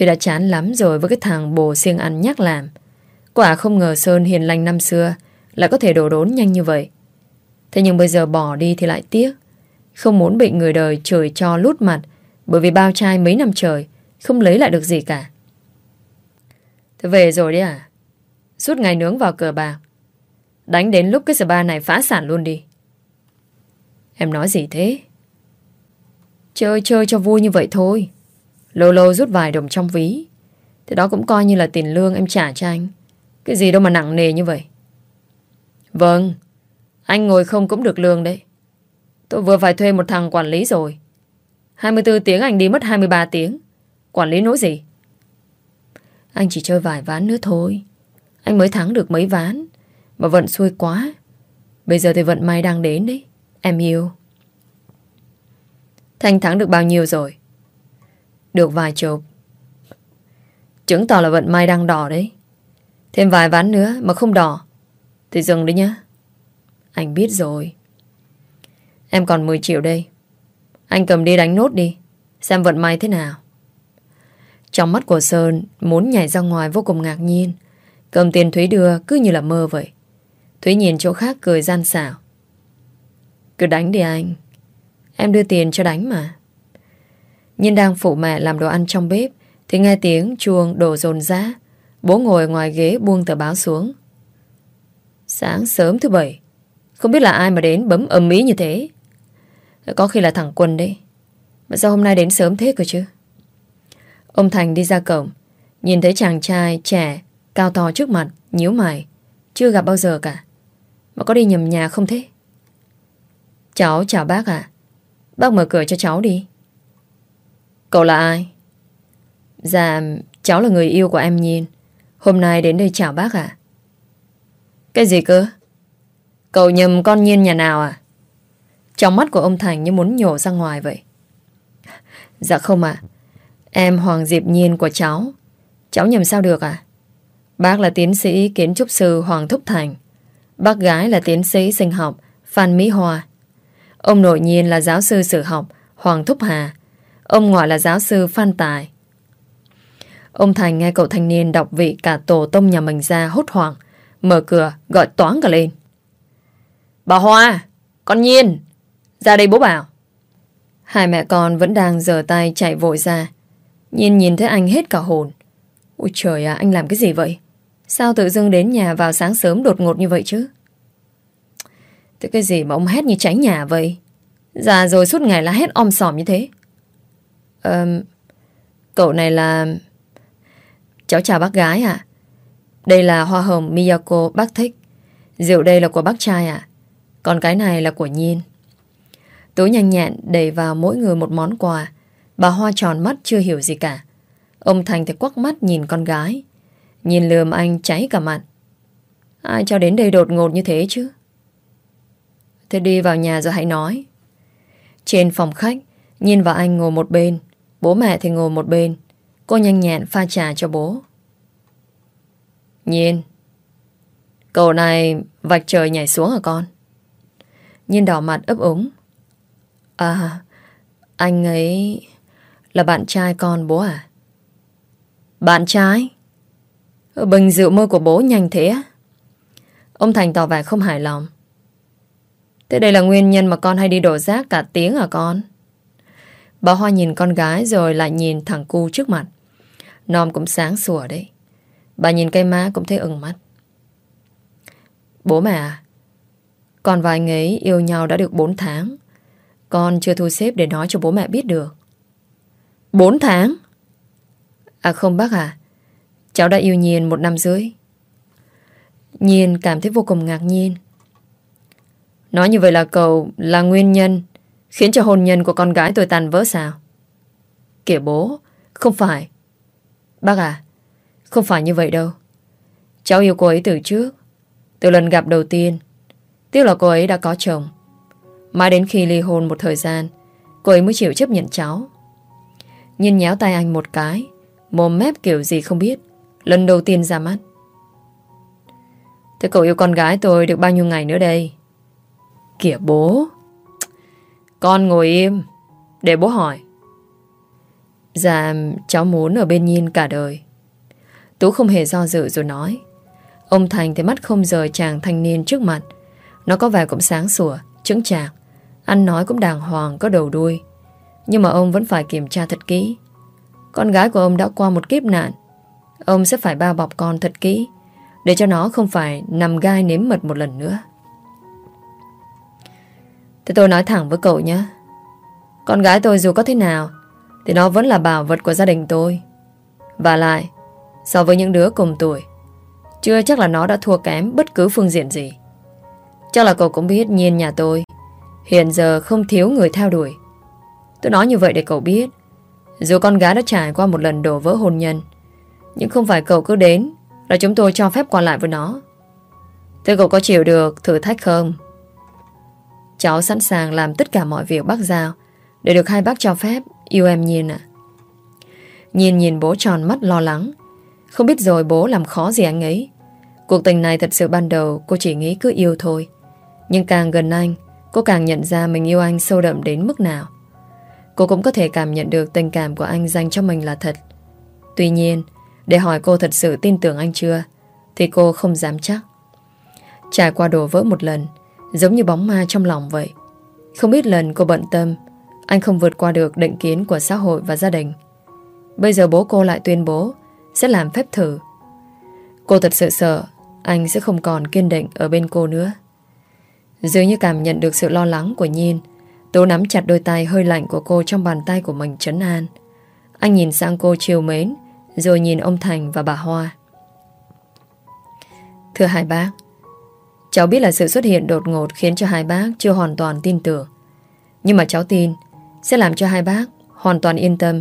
thì đã chán lắm rồi với cái thằng bồ siêng ăn nhắc làm. Quả không ngờ Sơn hiền lành năm xưa Lại có thể đổ đốn nhanh như vậy. Thế nhưng bây giờ bỏ đi thì lại tiếc. Không muốn bị người đời chửi cho lút mặt, Bởi vì bao trai mấy năm trời Không lấy lại được gì cả. Thế về rồi đấy à? Suốt ngày nướng vào cờ bạc. Đánh đến lúc cái spa này phá sản luôn đi. Em nói gì thế? Chơi chơi cho vui như vậy thôi. Lâu lâu rút vài đồng trong ví. Thế đó cũng coi như là tiền lương em trả cho anh. Cái gì đâu mà nặng nề như vậy. Vâng, anh ngồi không cũng được lương đấy. Tôi vừa phải thuê một thằng quản lý rồi. 24 tiếng anh đi mất 23 tiếng. Quản lý nỗi gì? Anh chỉ chơi vài ván nữa thôi. Anh mới thắng được mấy ván. Mà vận xui quá. Bây giờ thì vận may đang đến đấy. Em yêu. Thanh thắng được bao nhiêu rồi? Được vài chục. Chứng tỏ là vận may đang đỏ đấy. Thêm vài ván nữa mà không đỏ. Thì dừng đấy nhá. Anh biết rồi. Em còn 10 triệu đây. Anh cầm đi đánh nốt đi. Xem vận may thế nào. Trong mắt của Sơn, muốn nhảy ra ngoài vô cùng ngạc nhiên. Cầm tiền Thúy đưa cứ như là mơ vậy. Thúy nhìn chỗ khác cười gian xảo. Cứ đánh đi anh Em đưa tiền cho đánh mà Nhìn đang phụ mẹ làm đồ ăn trong bếp, Thì nghe tiếng chuông đổ dồn ra Bố ngồi ngoài ghế buông tờ báo xuống. Sáng sớm thứ bảy, Không biết là ai mà đến bấm ầm ý như thế. Có khi là thằng Quân đấy. Mà sao hôm nay đến sớm thế cơ chứ? Ông Thành đi ra cổng, Nhìn thấy chàng trai trẻ, Cao to trước mặt, nhíu mày, Chưa gặp bao giờ cả. Mà có đi nhầm nhà không thế? Cháu chào bác ạ. Bác mở cửa cho cháu đi. Cậu là ai? Dạ cháu là người yêu của em Nhiên. Hôm nay đến đây chào bác ạ. Cái gì cơ? Cậu nhầm con Nhiên nhà nào à Trong mắt của ông Thành như muốn nhổ ra ngoài vậy. Dạ không ạ. Em Hoàng Diệp Nhiên của cháu. Cháu nhầm sao được à Bác là tiến sĩ kiến trúc sư Hoàng Thúc Thành. Bác gái là tiến sĩ sinh học Phan Mỹ Hoa. Ông nội nhiên là giáo sư sử học Hoàng Thúc Hà. Ông ngoại là giáo sư Phan Tài. Ông Thành nghe cậu thanh niên đọc vị cả tổ tông nhà mình ra hốt hoảng, Mở cửa, gọi toán cả lên. Bà Hoa, Con Nhiên, Ra đây bố bảo. Hai mẹ con vẫn đang giở tay chạy vội ra. Nhiên nhìn thấy anh hết cả hồn. Ôi trời à anh làm cái gì vậy? Sao tự dưng đến nhà vào sáng sớm đột ngột như vậy chứ? Thế cái gì mà ông hét như cháy nhà vậy? Già rồi suốt ngày là hét om sòm như thế. Ờ Cậu này là Cháu chào bác gái ạ. Đây là hoa hồng Miyako bác thích. Rượu đây là của bác trai ạ. Còn cái này là của Nhiên. Tú nhanh nhẹn đẩy vào mỗi người một món quà. Bà Hoa tròn mắt chưa hiểu gì cả. Ông Thành thì quắc mắt nhìn con gái. Nhìn lườm anh cháy cả mặt. Ai cho đến đây đột ngột như thế chứ? Thế đi vào nhà rồi hãy nói. Trên phòng khách Nhìn vào anh ngồi một bên. Bố mẹ thì ngồi một bên. Cô nhanh nhẹn pha trà cho bố. Nhiên Cậu này vạch trời nhảy xuống hả con? Nhiên đỏ mặt ấp úng. À Anh ấy Là bạn trai con bố à? Bạn trai? Bình rượu môi của bố nhanh thế á. Ông Thành tỏ vẻ không hài lòng. Thế đây là nguyên nhân mà con hay đi đổ rác cả tiếng à con? Bà Hoa nhìn con gái rồi lại nhìn thằng cu trước mặt. Nom cũng sáng sủa đấy. Bà nhìn cây má cũng thấy ửng mắt. Bố mẹ à Con và anh ấy yêu nhau đã được 4 tháng. Con chưa thu xếp để nói cho bố mẹ biết được. 4 tháng? À không bác à Cháu đã yêu Nhiên một năm rưỡi. Nhiên cảm thấy vô cùng ngạc nhiên. Nói như vậy là cậu là nguyên nhân khiến cho hôn nhân của con gái tôi tan vỡ sao? Kìa bố, không phải. Bác à, không phải như vậy đâu. Cháu yêu cô ấy từ trước. Từ lần gặp đầu tiên, tiếc là cô ấy đã có chồng. Mãi đến khi ly hôn một thời gian, cô ấy mới chịu chấp nhận cháu. Nhìn nhéo tay anh một cái, mồm mép kiểu gì không biết. Lần đầu tiên ra mắt. Thế cậu yêu con gái tôi được bao nhiêu ngày nữa đây? Kìa bố con ngồi im, Để bố hỏi. Dạ cháu muốn ở bên Nhiên cả đời. Tú không hề do dự rồi nói. Ông Thành thấy mắt không rời chàng thanh niên trước mặt. Nó có vẻ cũng sáng sủa Chứng chạc. Ăn nói cũng đàng hoàng, có đầu đuôi. Nhưng mà ông vẫn phải kiểm tra thật kỹ. Con gái của ông đã qua một kiếp nạn. Ông sẽ phải bao bọc con thật kỹ, Để cho nó không phải nằm gai nếm mật một lần nữa. Thế tôi nói thẳng với cậu nhé. Con gái tôi dù có thế nào, Thì nó vẫn là bảo vật của gia đình tôi. Và lại, So với những đứa cùng tuổi, Chưa chắc là nó đã thua kém bất cứ phương diện gì. Chắc là cậu cũng biết nhiên nhà tôi, Hiện giờ không thiếu người theo đuổi. Tôi nói như vậy để cậu biết, Dù con gái đã trải qua một lần đổ vỡ hôn nhân, Nhưng không phải cậu cứ đến Là chúng tôi cho phép qua lại với nó. Thế cậu có chịu được thử thách không? Cháu sẵn sàng làm tất cả mọi việc bác giao. Để được hai bác cho phép, Yêu em Nhiên ạ. Nhiên nhìn bố tròn mắt lo lắng. Không biết rồi bố làm khó gì anh ấy. Cuộc tình này thật sự ban đầu Cô chỉ nghĩ cứ yêu thôi. Nhưng càng gần anh, Cô càng nhận ra mình yêu anh sâu đậm đến mức nào. Cô cũng có thể cảm nhận được tình cảm của anh dành cho mình là thật. Tuy nhiên, Để hỏi cô thật sự tin tưởng anh chưa, Thì cô không dám chắc. Trải qua đổ vỡ một lần Giống như bóng ma trong lòng vậy. Không biết lần cô bận tâm, Anh không vượt qua được định kiến của xã hội và gia đình. Bây giờ bố cô lại tuyên bố, Sẽ làm phép thử. Cô thật sự sợ Anh sẽ không còn kiên định ở bên cô nữa. Dường như cảm nhận được sự lo lắng của Nhiên, Tố nắm chặt đôi tay hơi lạnh của cô trong bàn tay của mình trấn an. Anh nhìn sang cô chiều mến, Rồi nhìn ông Thành và bà Hoa. Thưa hai bác Cháu biết là sự xuất hiện đột ngột Khiến cho hai bác chưa hoàn toàn tin tưởng. Nhưng mà cháu tin, Sẽ làm cho hai bác hoàn toàn yên tâm,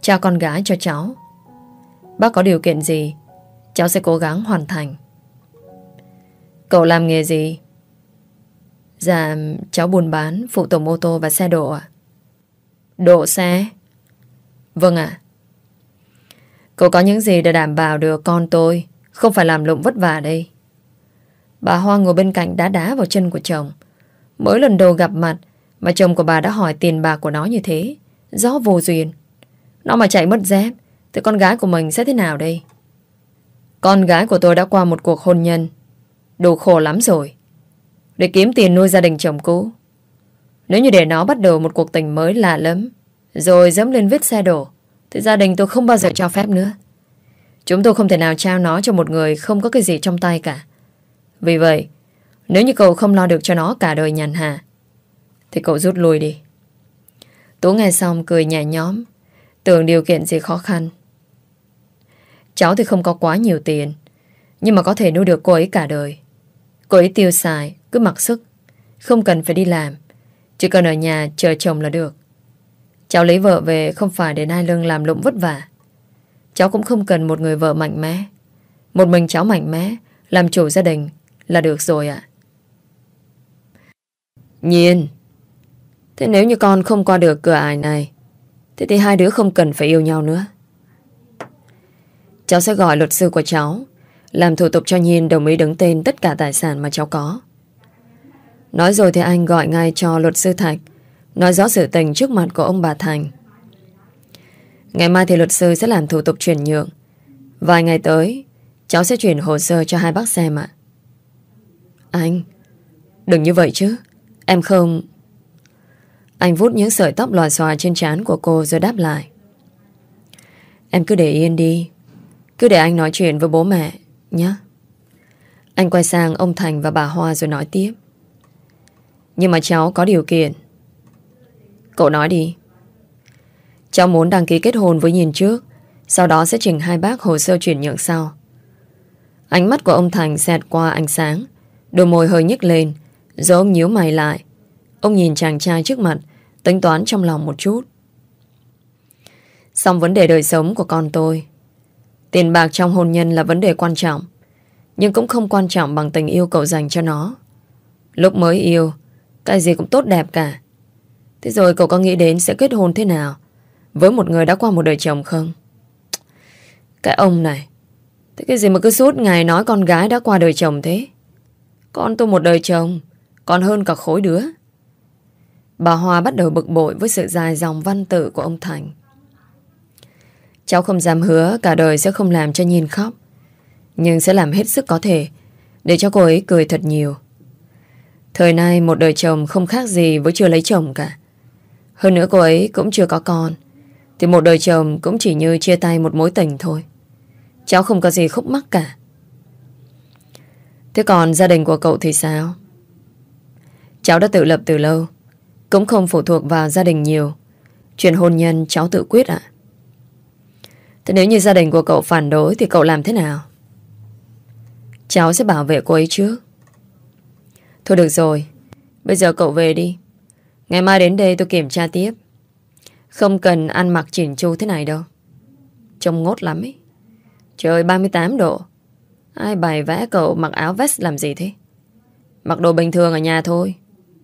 Trao con gái cho cháu. Bác có điều kiện gì, Cháu sẽ cố gắng hoàn thành. Cậu làm nghề gì? Dạ cháu buôn bán Phụ tùng ô tô và xe độ ạ. Độ xe? Vâng ạ. Cậu có những gì để đảm bảo được con tôi? Không phải làm lụng vất vả đây. Bà Hoa ngồi bên cạnh đá đá vào chân của chồng. Mới lần đầu gặp mặt Mà chồng của bà đã hỏi tiền bạc của nó như thế, Rõ vô duyên. Nó mà chạy mất dép, Thì con gái của mình sẽ thế nào đây? Con gái của tôi đã qua một cuộc hôn nhân Đủ khổ lắm rồi. Để kiếm tiền nuôi gia đình chồng cũ Nếu như để nó bắt đầu một cuộc tình mới lạ lắm Rồi dẫm lên vết xe đổ, Thì gia đình tôi không bao giờ cho phép nữa. Chúng tôi không thể nào trao nó cho một người Không có cái gì trong tay cả. Vì vậy, Nếu như cậu không lo được cho nó cả đời nhàn hạ, Thì cậu rút lui đi. Tú nghe xong cười nhẹ nhóm Tưởng điều kiện gì khó khăn. Cháu thì không có quá nhiều tiền, Nhưng mà có thể nuôi được cô ấy cả đời. Cô ấy tiêu xài, Cứ mặc sức, Không cần phải đi làm, Chỉ cần ở nhà chờ chồng là được. Cháu lấy vợ về không phải để nai lưng làm lụng vất vả. Cháu cũng không cần một người vợ mạnh mẽ. Một mình cháu mạnh mẽ, Làm chủ gia đình là được rồi ạ. Nhiên Thế nếu như con không qua được cửa ải này, Thế thì hai đứa không cần phải yêu nhau nữa. Cháu sẽ gọi luật sư của cháu, Làm thủ tục cho Nhiên đồng ý đứng tên tất cả tài sản mà cháu có. Nói rồi thì anh gọi ngay cho luật sư Thạch, Nói rõ sự tình trước mặt của ông bà Thành. Ngày mai thì luật sư sẽ làm thủ tục chuyển nhượng. Vài ngày tới, Cháu sẽ chuyển hồ sơ cho hai bác xem ạ. Anh, Đừng như vậy chứ. Em không. Anh vút những sợi tóc lòa xòa trên trán của cô rồi đáp lại. Em cứ để yên đi. Cứ để anh nói chuyện với bố mẹ Nhé. Anh quay sang ông Thành và bà Hoa rồi nói tiếp. Nhưng mà cháu có điều kiện. Cậu nói đi. Cháu muốn đăng ký kết hôn với nhìn trước. Sau đó sẽ trình hai bác hồ sơ chuyển nhượng sau. Ánh mắt của ông Thành xẹt qua ánh sáng. Đôi môi hơi nhức lên Rồi ông nhíu mày lại. Ông nhìn chàng trai trước mặt, Tính toán trong lòng một chút. Xong vấn đề đời sống của con tôi. Tiền bạc trong hôn nhân là vấn đề quan trọng, Nhưng cũng không quan trọng bằng tình yêu cậu dành cho nó. Lúc mới yêu, Cái gì cũng tốt đẹp cả. Thế rồi cậu có nghĩ đến sẽ kết hôn thế nào? Với một người đã qua một đời chồng không? Cái ông này, Thế cái gì mà cứ suốt ngày nói con gái đã qua đời chồng thế? Con tôi một đời chồng, Còn hơn cả khối đứa Bà Hoa bắt đầu bực bội với sự dài dòng văn tự của ông Thành. Cháu không dám hứa cả đời sẽ không làm cho Nhiên khóc. Nhưng sẽ làm hết sức có thể để cho cô ấy cười thật nhiều. Thời nay một đời chồng không khác gì với chưa lấy chồng cả. Hơn nữa cô ấy cũng chưa có con. Thì một đời chồng cũng chỉ như chia tay một mối tình thôi. Cháu không có gì khúc mắc cả. Thế còn gia đình của cậu thì sao? Cháu đã tự lập từ lâu. Cũng không phụ thuộc vào gia đình nhiều. Chuyện hôn nhân cháu tự quyết ạ. Thế nếu như gia đình của cậu phản đối Thì cậu làm thế nào? Cháu sẽ bảo vệ cô ấy trước Thôi được rồi, Bây giờ cậu về đi. Ngày mai đến đây tôi kiểm tra tiếp. Không cần ăn mặc chỉnh chu thế này đâu. Trông ngốt lắm ấy. Trời 38 độ. Ai bày vẽ cậu mặc áo vest làm gì thế? Mặc đồ bình thường ở nhà thôi.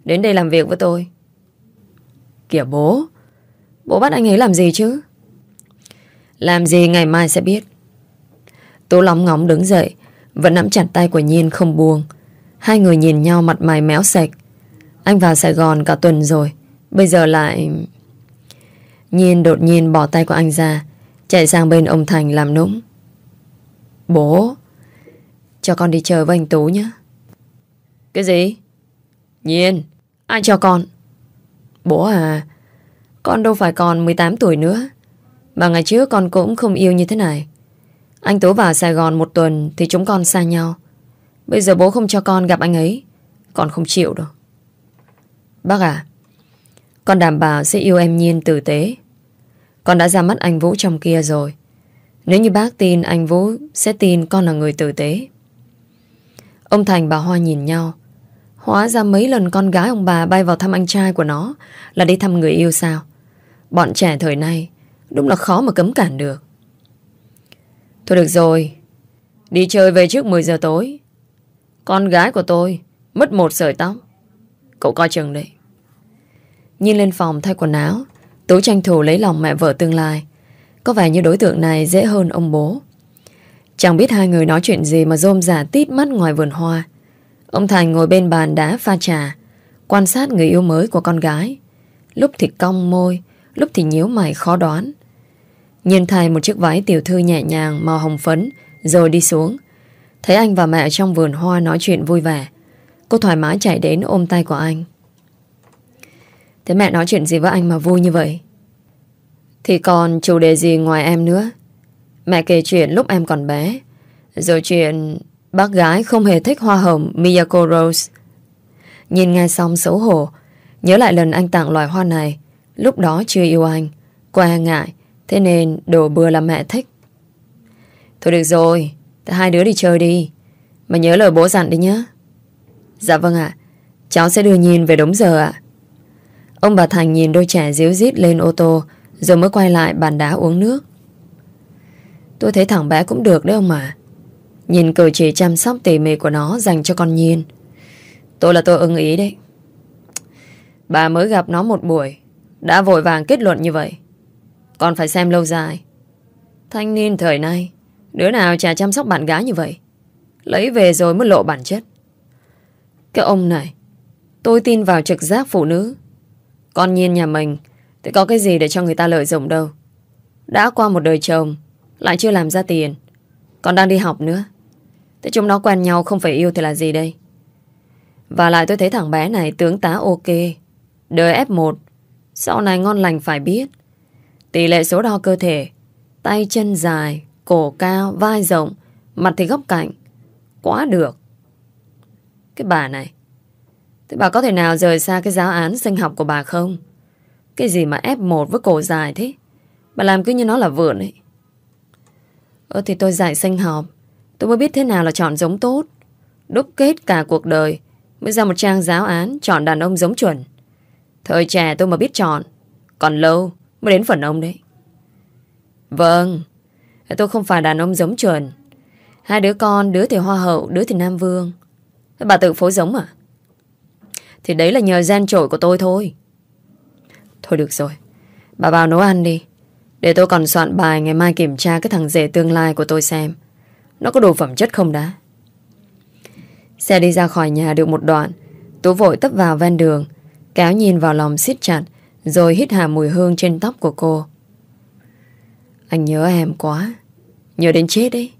Đến đây làm việc với tôi. Kìa bố Bố bắt anh ấy làm gì chứ? Làm gì ngày mai sẽ biết. Tú lóng ngóng đứng dậy, Vẫn nắm chặt tay của Nhiên không buông. Hai người nhìn nhau mặt mày méo sạch. Anh vào Sài Gòn cả tuần rồi, Bây giờ lại Nhiên đột nhiên bỏ tay của anh ra, Chạy sang bên ông Thành làm nũng. Bố cho con đi chờ với anh Tú nhé. Cái gì? Nhiên Ai cho con. Bố à Con đâu phải còn 18 tuổi nữa. Mà ngày trước con cũng không yêu như thế này. Anh Tú vào Sài Gòn một tuần Thì chúng con xa nhau. Bây giờ bố không cho con gặp anh ấy Con không chịu đâu. Bác à Con đảm bảo sẽ yêu em Nhiên tử tế. Con đã ra mắt anh Vũ trong kia rồi. Nếu như bác tin anh Vũ Sẽ tin con là người tử tế Ông Thành bà Hoa nhìn nhau. Hóa ra mấy lần con gái ông bà bay vào thăm anh trai của nó Là đi thăm người yêu sao? Bọn trẻ thời nay, Đúng là khó mà cấm cản được. Thôi được rồi, Đi chơi về trước 10 giờ tối. Con gái của tôi Mất một sợi tóc. Cậu coi chừng đấy Nhìn lên phòng thay quần áo, Tú tranh thủ lấy lòng mẹ vợ tương lai. Có vẻ như đối tượng này dễ hơn ông bố. Chẳng biết hai người nói chuyện gì Mà rôm giả tít mắt ngoài vườn hoa. Ông Thành ngồi bên bàn đá pha trà, Quan sát người yêu mới của con gái. Lúc thì cong môi, Lúc thì nhíu mày khó đoán. Nhìn thay một chiếc váy tiểu thư nhẹ nhàng, Màu hồng phấn, Rồi đi xuống. Thấy anh và mẹ trong vườn hoa nói chuyện vui vẻ, Cô thoải mái chạy đến ôm tay của anh. Thế mẹ nói chuyện gì với anh mà vui như vậy? Thì còn chủ đề gì ngoài em nữa? Mẹ kể chuyện lúc em còn bé. Rồi chuyện bác gái không hề thích hoa hồng Miyako Rose. Nhìn nghe xong xấu hổ, Nhớ lại lần anh tặng loài hoa này. Lúc đó chưa yêu anh Qua e ngại, Thế nên đồ bừa là mẹ thích. Thôi được rồi, Hai đứa đi chơi đi. Mà nhớ lời bố dặn đi nhé Dạ vâng ạ, Cháu sẽ đưa nhìn về đúng giờ ạ. Ông bà Thành nhìn đôi trẻ díu dít lên ô tô, Rồi mới quay lại bàn đá uống nước. Tôi thấy thằng bé cũng được đấy ông mà. Nhìn cử chỉ chăm sóc tỉ mỉ của nó dành cho con Nhiên. Tôi là tôi ưng ý đấy. Bà mới gặp nó một buổi, Đã vội vàng kết luận như vậy. Còn phải xem lâu dài. Thanh niên thời nay, Đứa nào chả chăm sóc bạn gái như vậy? Lấy về rồi mới lộ bản chất. Cái ông này, Tôi tin vào trực giác phụ nữ. Con nhiên nhà mình, Thì có cái gì để cho người ta lợi dụng đâu? Đã qua một đời chồng lại chưa làm ra tiền. Còn đang đi học nữa. Thế chúng nó quen nhau không phải yêu thì là gì đây? Và lại tôi thấy thằng bé này tướng tá ok. Đời F1 Sau này ngon lành phải biết. Tỷ lệ số đo cơ thể. Tay chân dài Cổ cao, vai rộng Mặt thì góc cạnh. Quá được. Cái bà này. Thế bà có thể nào rời xa cái giáo án sinh học của bà không? Cái gì mà F1 với cổ dài thế? Bà làm cứ như nó là vượn ấy. Ờ thì tôi dạy sinh học. Tôi mới biết thế nào là chọn giống tốt. Đúc kết cả cuộc đời. Mới ra một trang giáo án chọn đàn ông giống chuẩn. Thời trẻ tôi mà biết chọn. Còn lâu mới đến phần ông đấy. Vâng. Tôi không phải đàn ông giống chuẩn. Hai đứa con, đứa thì hoa hậu, đứa thì nam vương. Bà tự phối giống à? Thì đấy là nhờ gian trội của tôi thôi Thôi được rồi Bà vào nấu ăn đi để tôi còn soạn bài ngày mai kiểm tra Cái thằng rể tương lai của tôi xem. Nó có đủ phẩm chất không đã? Xe đi ra khỏi nhà được một đoạn, Tú vội tấp vào ven đường, Kéo nhìn vào lòng siết chặt, Rồi hít hà mùi hương trên tóc của cô. Anh nhớ em quá, Nhớ đến chết đấy.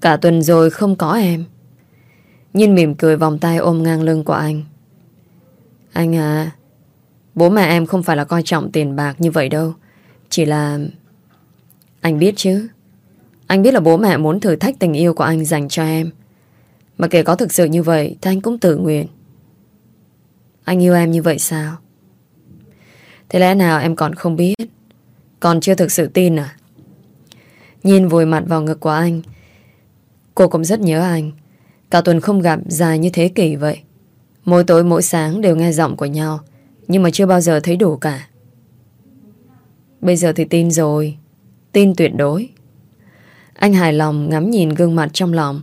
Cả tuần rồi không có em. Nhìn mỉm cười vòng tay ôm ngang lưng của anh. Anh à Bố mẹ em không phải là coi trọng tiền bạc như vậy đâu. Chỉ là Anh biết chứ. Anh biết là bố mẹ muốn thử thách tình yêu của anh dành cho em. Mà kể có thực sự như vậy Thì anh cũng tự nguyện. Anh yêu em như vậy sao? Thế lẽ nào em còn không biết? Còn chưa thực sự tin à? Nhìn vùi mặt vào ngực của anh, Cô cũng rất nhớ anh. Cả tuần không gặp dài như thế kỷ vậy. Mỗi tối mỗi sáng đều nghe giọng của nhau, Nhưng mà chưa bao giờ thấy đủ cả. Bây giờ thì tin rồi. Tin tuyệt đối. Anh hài lòng ngắm nhìn gương mặt trong lòng.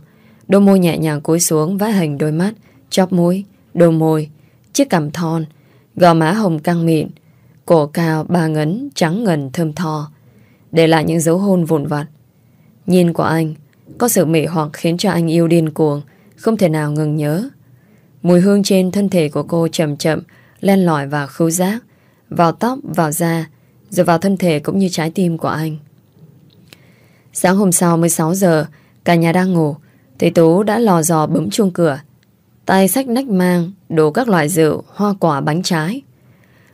Đôi môi nhẹ nhàng cúi xuống Vái hình đôi mắt Chóp mũi, đôi môi Chiếc cằm thon Gò má hồng căng mịn Cổ cao, ba ngấn, trắng ngần thơm tho. Để lại những dấu hôn vụn vặt. Nhìn của anh Có sự mị hoặc khiến cho anh yêu điên cuồng Không thể nào ngừng nhớ. Mùi hương trên thân thể của cô chậm chậm len lỏi vào khứu giác, vào tóc, vào da, rồi vào thân thể cũng như trái tim của anh. Sáng hôm sau 16 giờ, cả nhà đang ngủ, thì Tú đã lò dò bấm chuông cửa. Tay sách nách mang, đổ các loại rượu, hoa quả, bánh trái.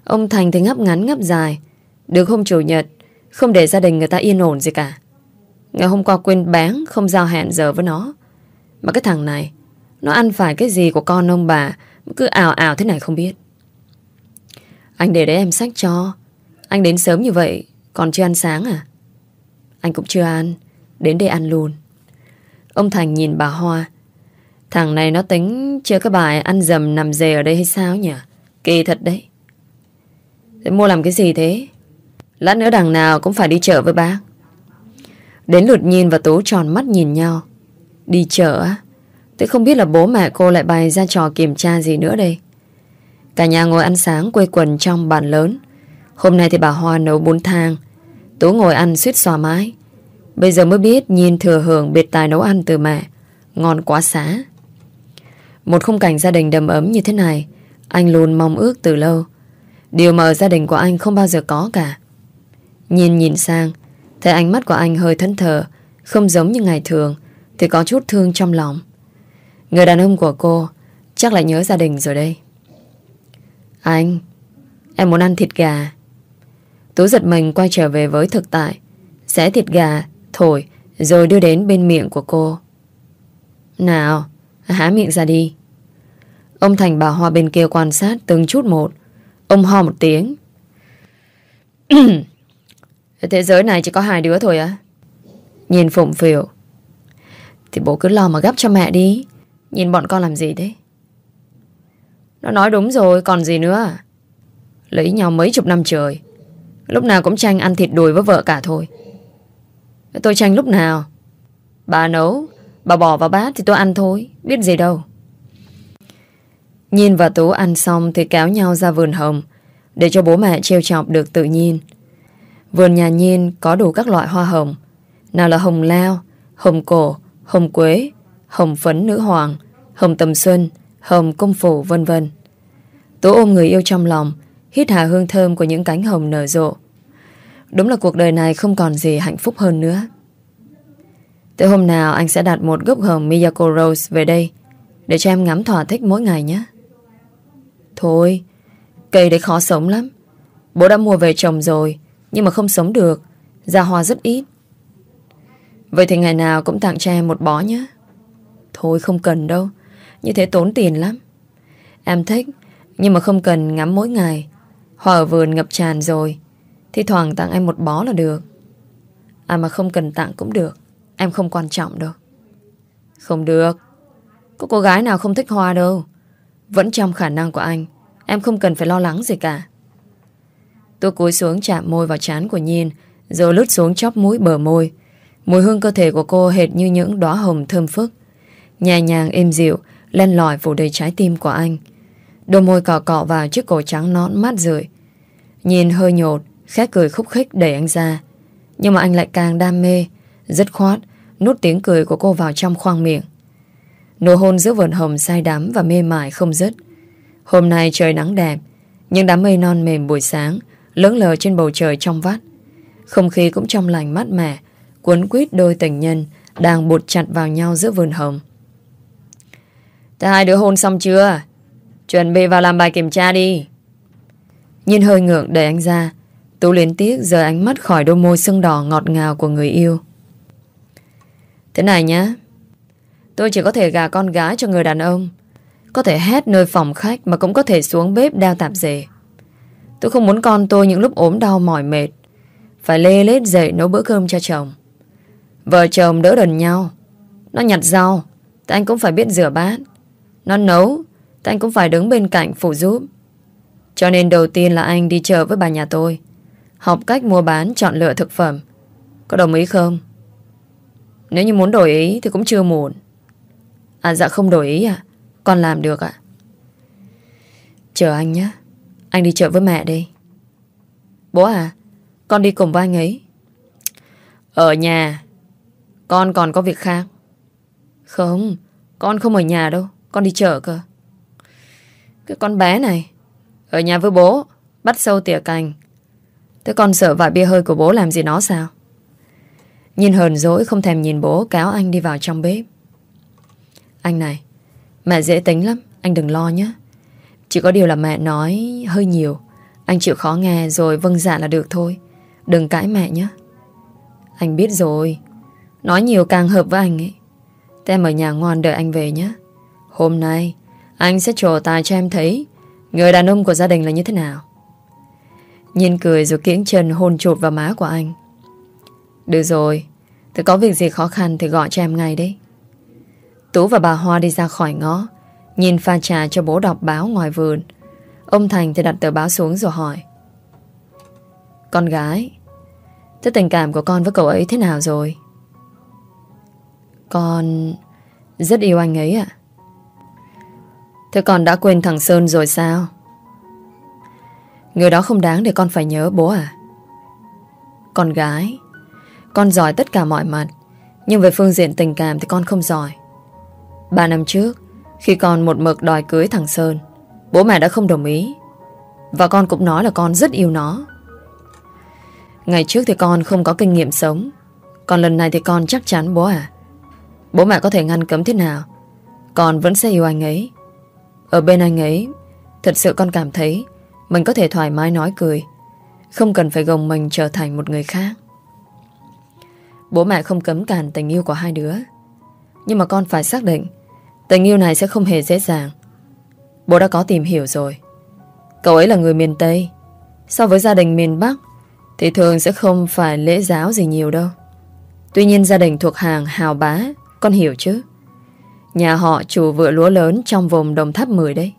Ông Thành thì ngắp ngắn ngắp dài. Được hôm chủ nhật, không để gia đình người ta yên ổn gì cả. Ngày hôm qua quên bán, không giao hẹn giờ với nó. Mà cái thằng này, Nó ăn phải cái gì của con ông bà Cứ ảo ảo thế này không biết Anh để đấy em sách cho anh đến sớm như vậy, Còn chưa ăn sáng à? Anh cũng chưa ăn, Đến đây ăn luôn. Ông Thành nhìn bà Hoa. Thằng này nó tính chưa cái bài ăn dầm nằm dề ở đây hay sao nhỉ? Kỳ thật đấy. Thế mua làm cái gì thế? Lát nữa đằng nào cũng phải đi chợ với bác. Đến lượt nhìn và Tú tròn mắt nhìn nhau. Đi chợ á? Tôi không biết là bố mẹ cô lại bày ra trò kiểm tra gì nữa đây. Cả nhà ngồi ăn sáng quây quần trong bàn lớn. Hôm nay thì bà Hoa nấu bún thang. Tú ngồi ăn suýt xòa mái. Bây giờ mới biết nhìn thừa hưởng biệt tài nấu ăn từ mẹ. Ngon quá xá. Một khung cảnh gia đình đầm ấm như thế này, Anh luôn mong ước từ lâu. Điều mà ở gia đình của anh không bao giờ có cả. Nhìn nhìn sang, Thấy ánh mắt của anh hơi thẫn thờ, Không giống như ngày thường, Thì có chút thương trong lòng. Người đàn ông của cô Chắc lại nhớ gia đình rồi đây. Anh, Em muốn ăn thịt gà. Tú giật mình quay trở về với thực tại. Xé thịt gà, Thổi, Rồi đưa đến bên miệng của cô. Nào, Há miệng ra đi. Ông Thành bà Hoa bên kia quan sát từng chút một. Ông ho một tiếng. Thế giới này chỉ có hai đứa thôi á Nhìn phụng phiểu. Thì bố cứ lo mà gấp cho mẹ đi. Nhìn bọn con làm gì thế? Nó nói đúng rồi, Còn gì nữa à? Lấy nhau mấy chục năm trời. Lúc nào cũng tranh ăn thịt đùi với vợ cả thôi. Tôi tranh lúc nào? Bà nấu Bà bỏ vào bát thì tôi ăn thôi Biết gì đâu. Nhìn và Tú ăn xong Thì kéo nhau ra vườn hồng Để cho bố mẹ trêu chọc được tự nhiên. Vườn nhà Nhiên có đủ các loại hoa hồng Nào là hồng lao Hồng cổ, hồng quế Hồng phấn nữ hoàng Hồng tầm xuân, hồng công phủ vân vân. Tú ôm người yêu trong lòng Hít hà hương thơm của những cánh hồng nở rộ. Đúng là cuộc đời này không còn gì hạnh phúc hơn nữa. Tới hôm nào anh sẽ đặt một gốc hồng Miyako Rose về đây, Để cho em ngắm thỏa thích mỗi ngày nhé. Thôi, Cây đấy khó sống lắm. Bố đã mua về trồng rồi, Nhưng mà không sống được, Ra hoa rất ít. Vậy thì ngày nào cũng tặng cho em một bó nhé. Thôi, không cần đâu, Như thế tốn tiền lắm. Em thích, Nhưng mà không cần ngắm mỗi ngày. Hoa ở vườn ngập tràn rồi. Thì thoảng tặng em một bó là được. À mà không cần tặng cũng được. Em không quan trọng đâu. Không được. Có cô gái nào không thích hoa đâu. Vẫn trong khả năng của anh, Em không cần phải lo lắng gì cả. Tôi cúi xuống chạm môi vào trán của Nhiên, Rồi lướt xuống chóp mũi bờ môi. Mùi hương cơ thể của cô hệt như những đóa hồng thơm phức. Nhẹ nhàng êm dịu, Len lỏi phủ đầy trái tim của anh. Đôi môi cọ cọ vào chiếc cổ trắng nón mát rượi. Nhìn hơi nhột Khét cười khúc khích đẩy anh ra. Nhưng mà anh lại càng đam mê Rất khoát Nút tiếng cười của cô vào trong khoang miệng. Nụ hôn giữa vườn hồng say đắm Và mê mải không dứt. Hôm nay trời nắng đẹp, Nhưng đám mây non mềm buổi sáng Lững lờ trên bầu trời trong vắt. Không khí cũng trong lành mát mẻ, Cuốn quýt đôi tình nhân Đang bụt chặt vào nhau giữa vườn hồng. Ta hai đứa hôn xong chưa? Chuẩn bị vào làm bài kiểm tra đi. Nhìn hơi ngượng đẩy anh ra, Tú liên tiếc rời ánh mắt khỏi đôi môi sưng đỏ ngọt ngào của người yêu. Thế này nhá, Tôi chỉ có thể gà con gái cho người đàn ông, Có thể hét nơi phòng khách Mà cũng có thể xuống bếp đeo tạp dề. Tôi không muốn con tôi những lúc ốm đau mỏi mệt, Phải lê lết dậy nấu bữa cơm cho chồng. Vợ chồng đỡ đần nhau, Nó nhặt rau, Thì anh cũng phải biết rửa bát. Nó nấu thì anh cũng phải đứng bên cạnh phụ giúp. Cho nên đầu tiên là anh đi chợ với bà nhà tôi, Học cách mua bán chọn lựa thực phẩm. Có đồng ý không? Nếu như muốn đổi ý thì cũng chưa muộn. À dạ không đổi ý à? Con làm được ạ. Chờ anh nhé. Anh đi chợ với mẹ đi. Bố à Con đi cùng với anh ấy. Ở nhà, Con còn có việc khác. Không, Con không ở nhà đâu. Con đi chợ cơ. Cái con bé này. Ở nhà với bố, Bắt sâu tỉa cành. Thế con sợ vài bia hơi của bố làm gì nó sao? Nhìn hờn dỗi Không thèm nhìn bố cáo anh đi vào trong bếp. Anh này, Mẹ dễ tính lắm, Anh đừng lo nhé. Chỉ có điều là mẹ nói hơi nhiều. Anh chịu khó nghe rồi vâng dạ là được thôi. Đừng cãi mẹ nhé. Anh biết rồi. Nói nhiều càng hợp với anh ấy. Thế em ở nhà ngoan đợi anh về nhé. Hôm nay anh sẽ trổ tài cho em thấy Người đàn ông của gia đình là như thế nào. Nhìn cười rồi kiễng chân hôn chụt vào má của anh. Được rồi Thì có việc gì khó khăn thì gọi cho em ngay đấy. Tú và bà Hoa đi ra khỏi ngõ, Nhìn pha trà cho bố đọc báo ngoài vườn. Ông Thành thì đặt tờ báo xuống rồi hỏi. Con gái, Thế tình cảm của con với cậu ấy thế nào rồi? Con rất yêu anh ấy ạ. Thế con đã quên thằng Sơn rồi sao? Người đó không đáng để con phải nhớ, bố à? Con gái, Con giỏi tất cả mọi mặt, Nhưng về phương diện tình cảm thì con không giỏi. Ba năm trước, Khi con một mực đòi cưới thằng Sơn, Bố mẹ đã không đồng ý. Và con cũng nói là con rất yêu nó. Ngày trước thì con không có kinh nghiệm sống, Còn lần này thì con chắc chắn bố à. Bố mẹ có thể ngăn cấm thế nào? Con vẫn sẽ yêu anh ấy. Ở bên anh ấy, Thật sự con cảm thấy Mình có thể thoải mái nói cười. Không cần phải gồng mình trở thành một người khác. Bố mẹ không cấm cản tình yêu của hai đứa. Nhưng mà con phải xác định, Tình yêu này sẽ không hề dễ dàng. Bố đã có tìm hiểu rồi. Cậu ấy là người miền Tây. So với gia đình miền Bắc, Thì thường sẽ không phải lễ giáo gì nhiều đâu. Tuy nhiên gia đình thuộc hàng hào bá, Con hiểu chứ? Nhà họ chủ vựa lúa lớn Trong vùng đồng tháp 10 đấy.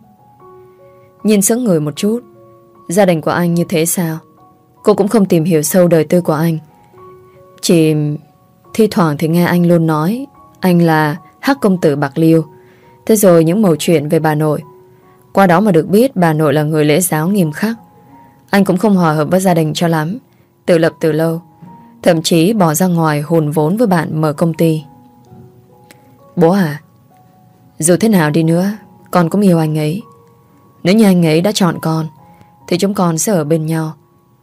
Nhìn sững người một chút. Gia đình của anh như thế sao? Cô cũng không tìm hiểu sâu đời tư của anh. Chỉ Thi thoảng thì nghe anh luôn nói, Anh là hắc công tử Bạc Liêu. Thế rồi những mẩu chuyện về bà nội. Qua đó mà được biết bà nội là người lễ giáo nghiêm khắc. Anh cũng không hòa hợp với gia đình cho lắm. Tự lập từ lâu. Thậm chí bỏ ra ngoài hùn vốn với bạn mở công ty. Bố à dù thế nào đi nữa, Con cũng yêu anh ấy. Nếu như anh ấy đã chọn con, Thì chúng con sẽ ở bên nhau,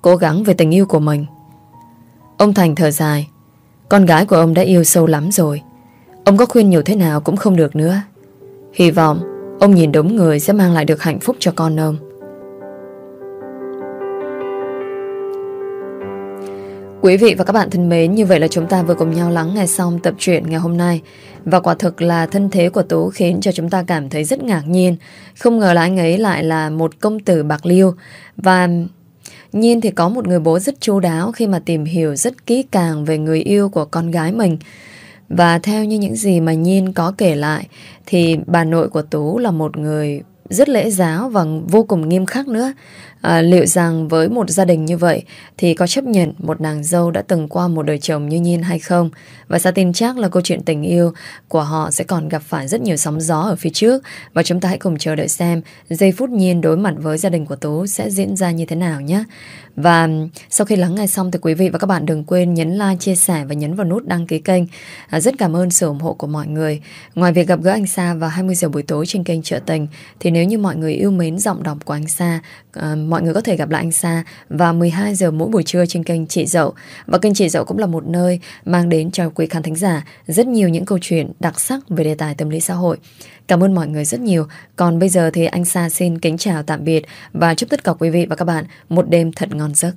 Cố gắng về tình yêu của mình. Ông Thành thở dài, Con gái của ông đã yêu sâu lắm rồi. Ông có khuyên nhiều thế nào cũng không được nữa. Hy vọng Ông nhìn đúng người sẽ mang lại được hạnh phúc cho con ông. Quý vị và các bạn thân mến, như vậy là chúng ta vừa cùng nhau lắng nghe xong tập truyện ngày hôm nay. Và quả thực là thân thế của Tú khiến cho chúng ta cảm thấy rất ngạc nhiên. Không ngờ là anh ấy lại là một công tử bạc liêu. Và Nhiên thì có một người bố rất chu đáo khi mà tìm hiểu rất kỹ càng về người yêu của con gái mình. Và theo như những gì mà Nhiên có kể lại thì bà nội của Tú là một người rất lễ giáo và vô cùng nghiêm khắc nữa. À, liệu rằng với một gia đình như vậy thì có chấp nhận một nàng dâu đã từng qua một đời chồng như Nhiên hay không? Và Sa tin chắc là câu chuyện tình yêu của họ sẽ còn gặp phải rất nhiều sóng gió ở phía trước và chúng ta hãy cùng chờ đợi xem giây phút Nhiên đối mặt với gia đình của Tú sẽ diễn ra như thế nào nhé. Và sau khi lắng nghe xong thì quý vị và các bạn đừng quên nhấn like, chia sẻ và nhấn vào nút đăng ký kênh. À, rất cảm ơn sự ủng hộ của mọi người. Ngoài việc gặp gỡ anh Sa vào 20 giờ buổi tối trên kênh Trợ Tình thì nếu như mọi người yêu mến giọng đọc của anh Sa, à, mọi người có thể gặp lại anh Sa vào 12 giờ mỗi buổi trưa trên kênh Chị Dậu. Và kênh Chị Dậu cũng là một nơi mang đến cho quý khán thính giả rất nhiều những câu chuyện đặc sắc về đề tài tâm lý xã hội. Cảm ơn mọi người rất nhiều. Còn bây giờ thì anh Sa xin kính chào tạm biệt và chúc tất cả quý vị và các bạn một đêm thật ngon giấc.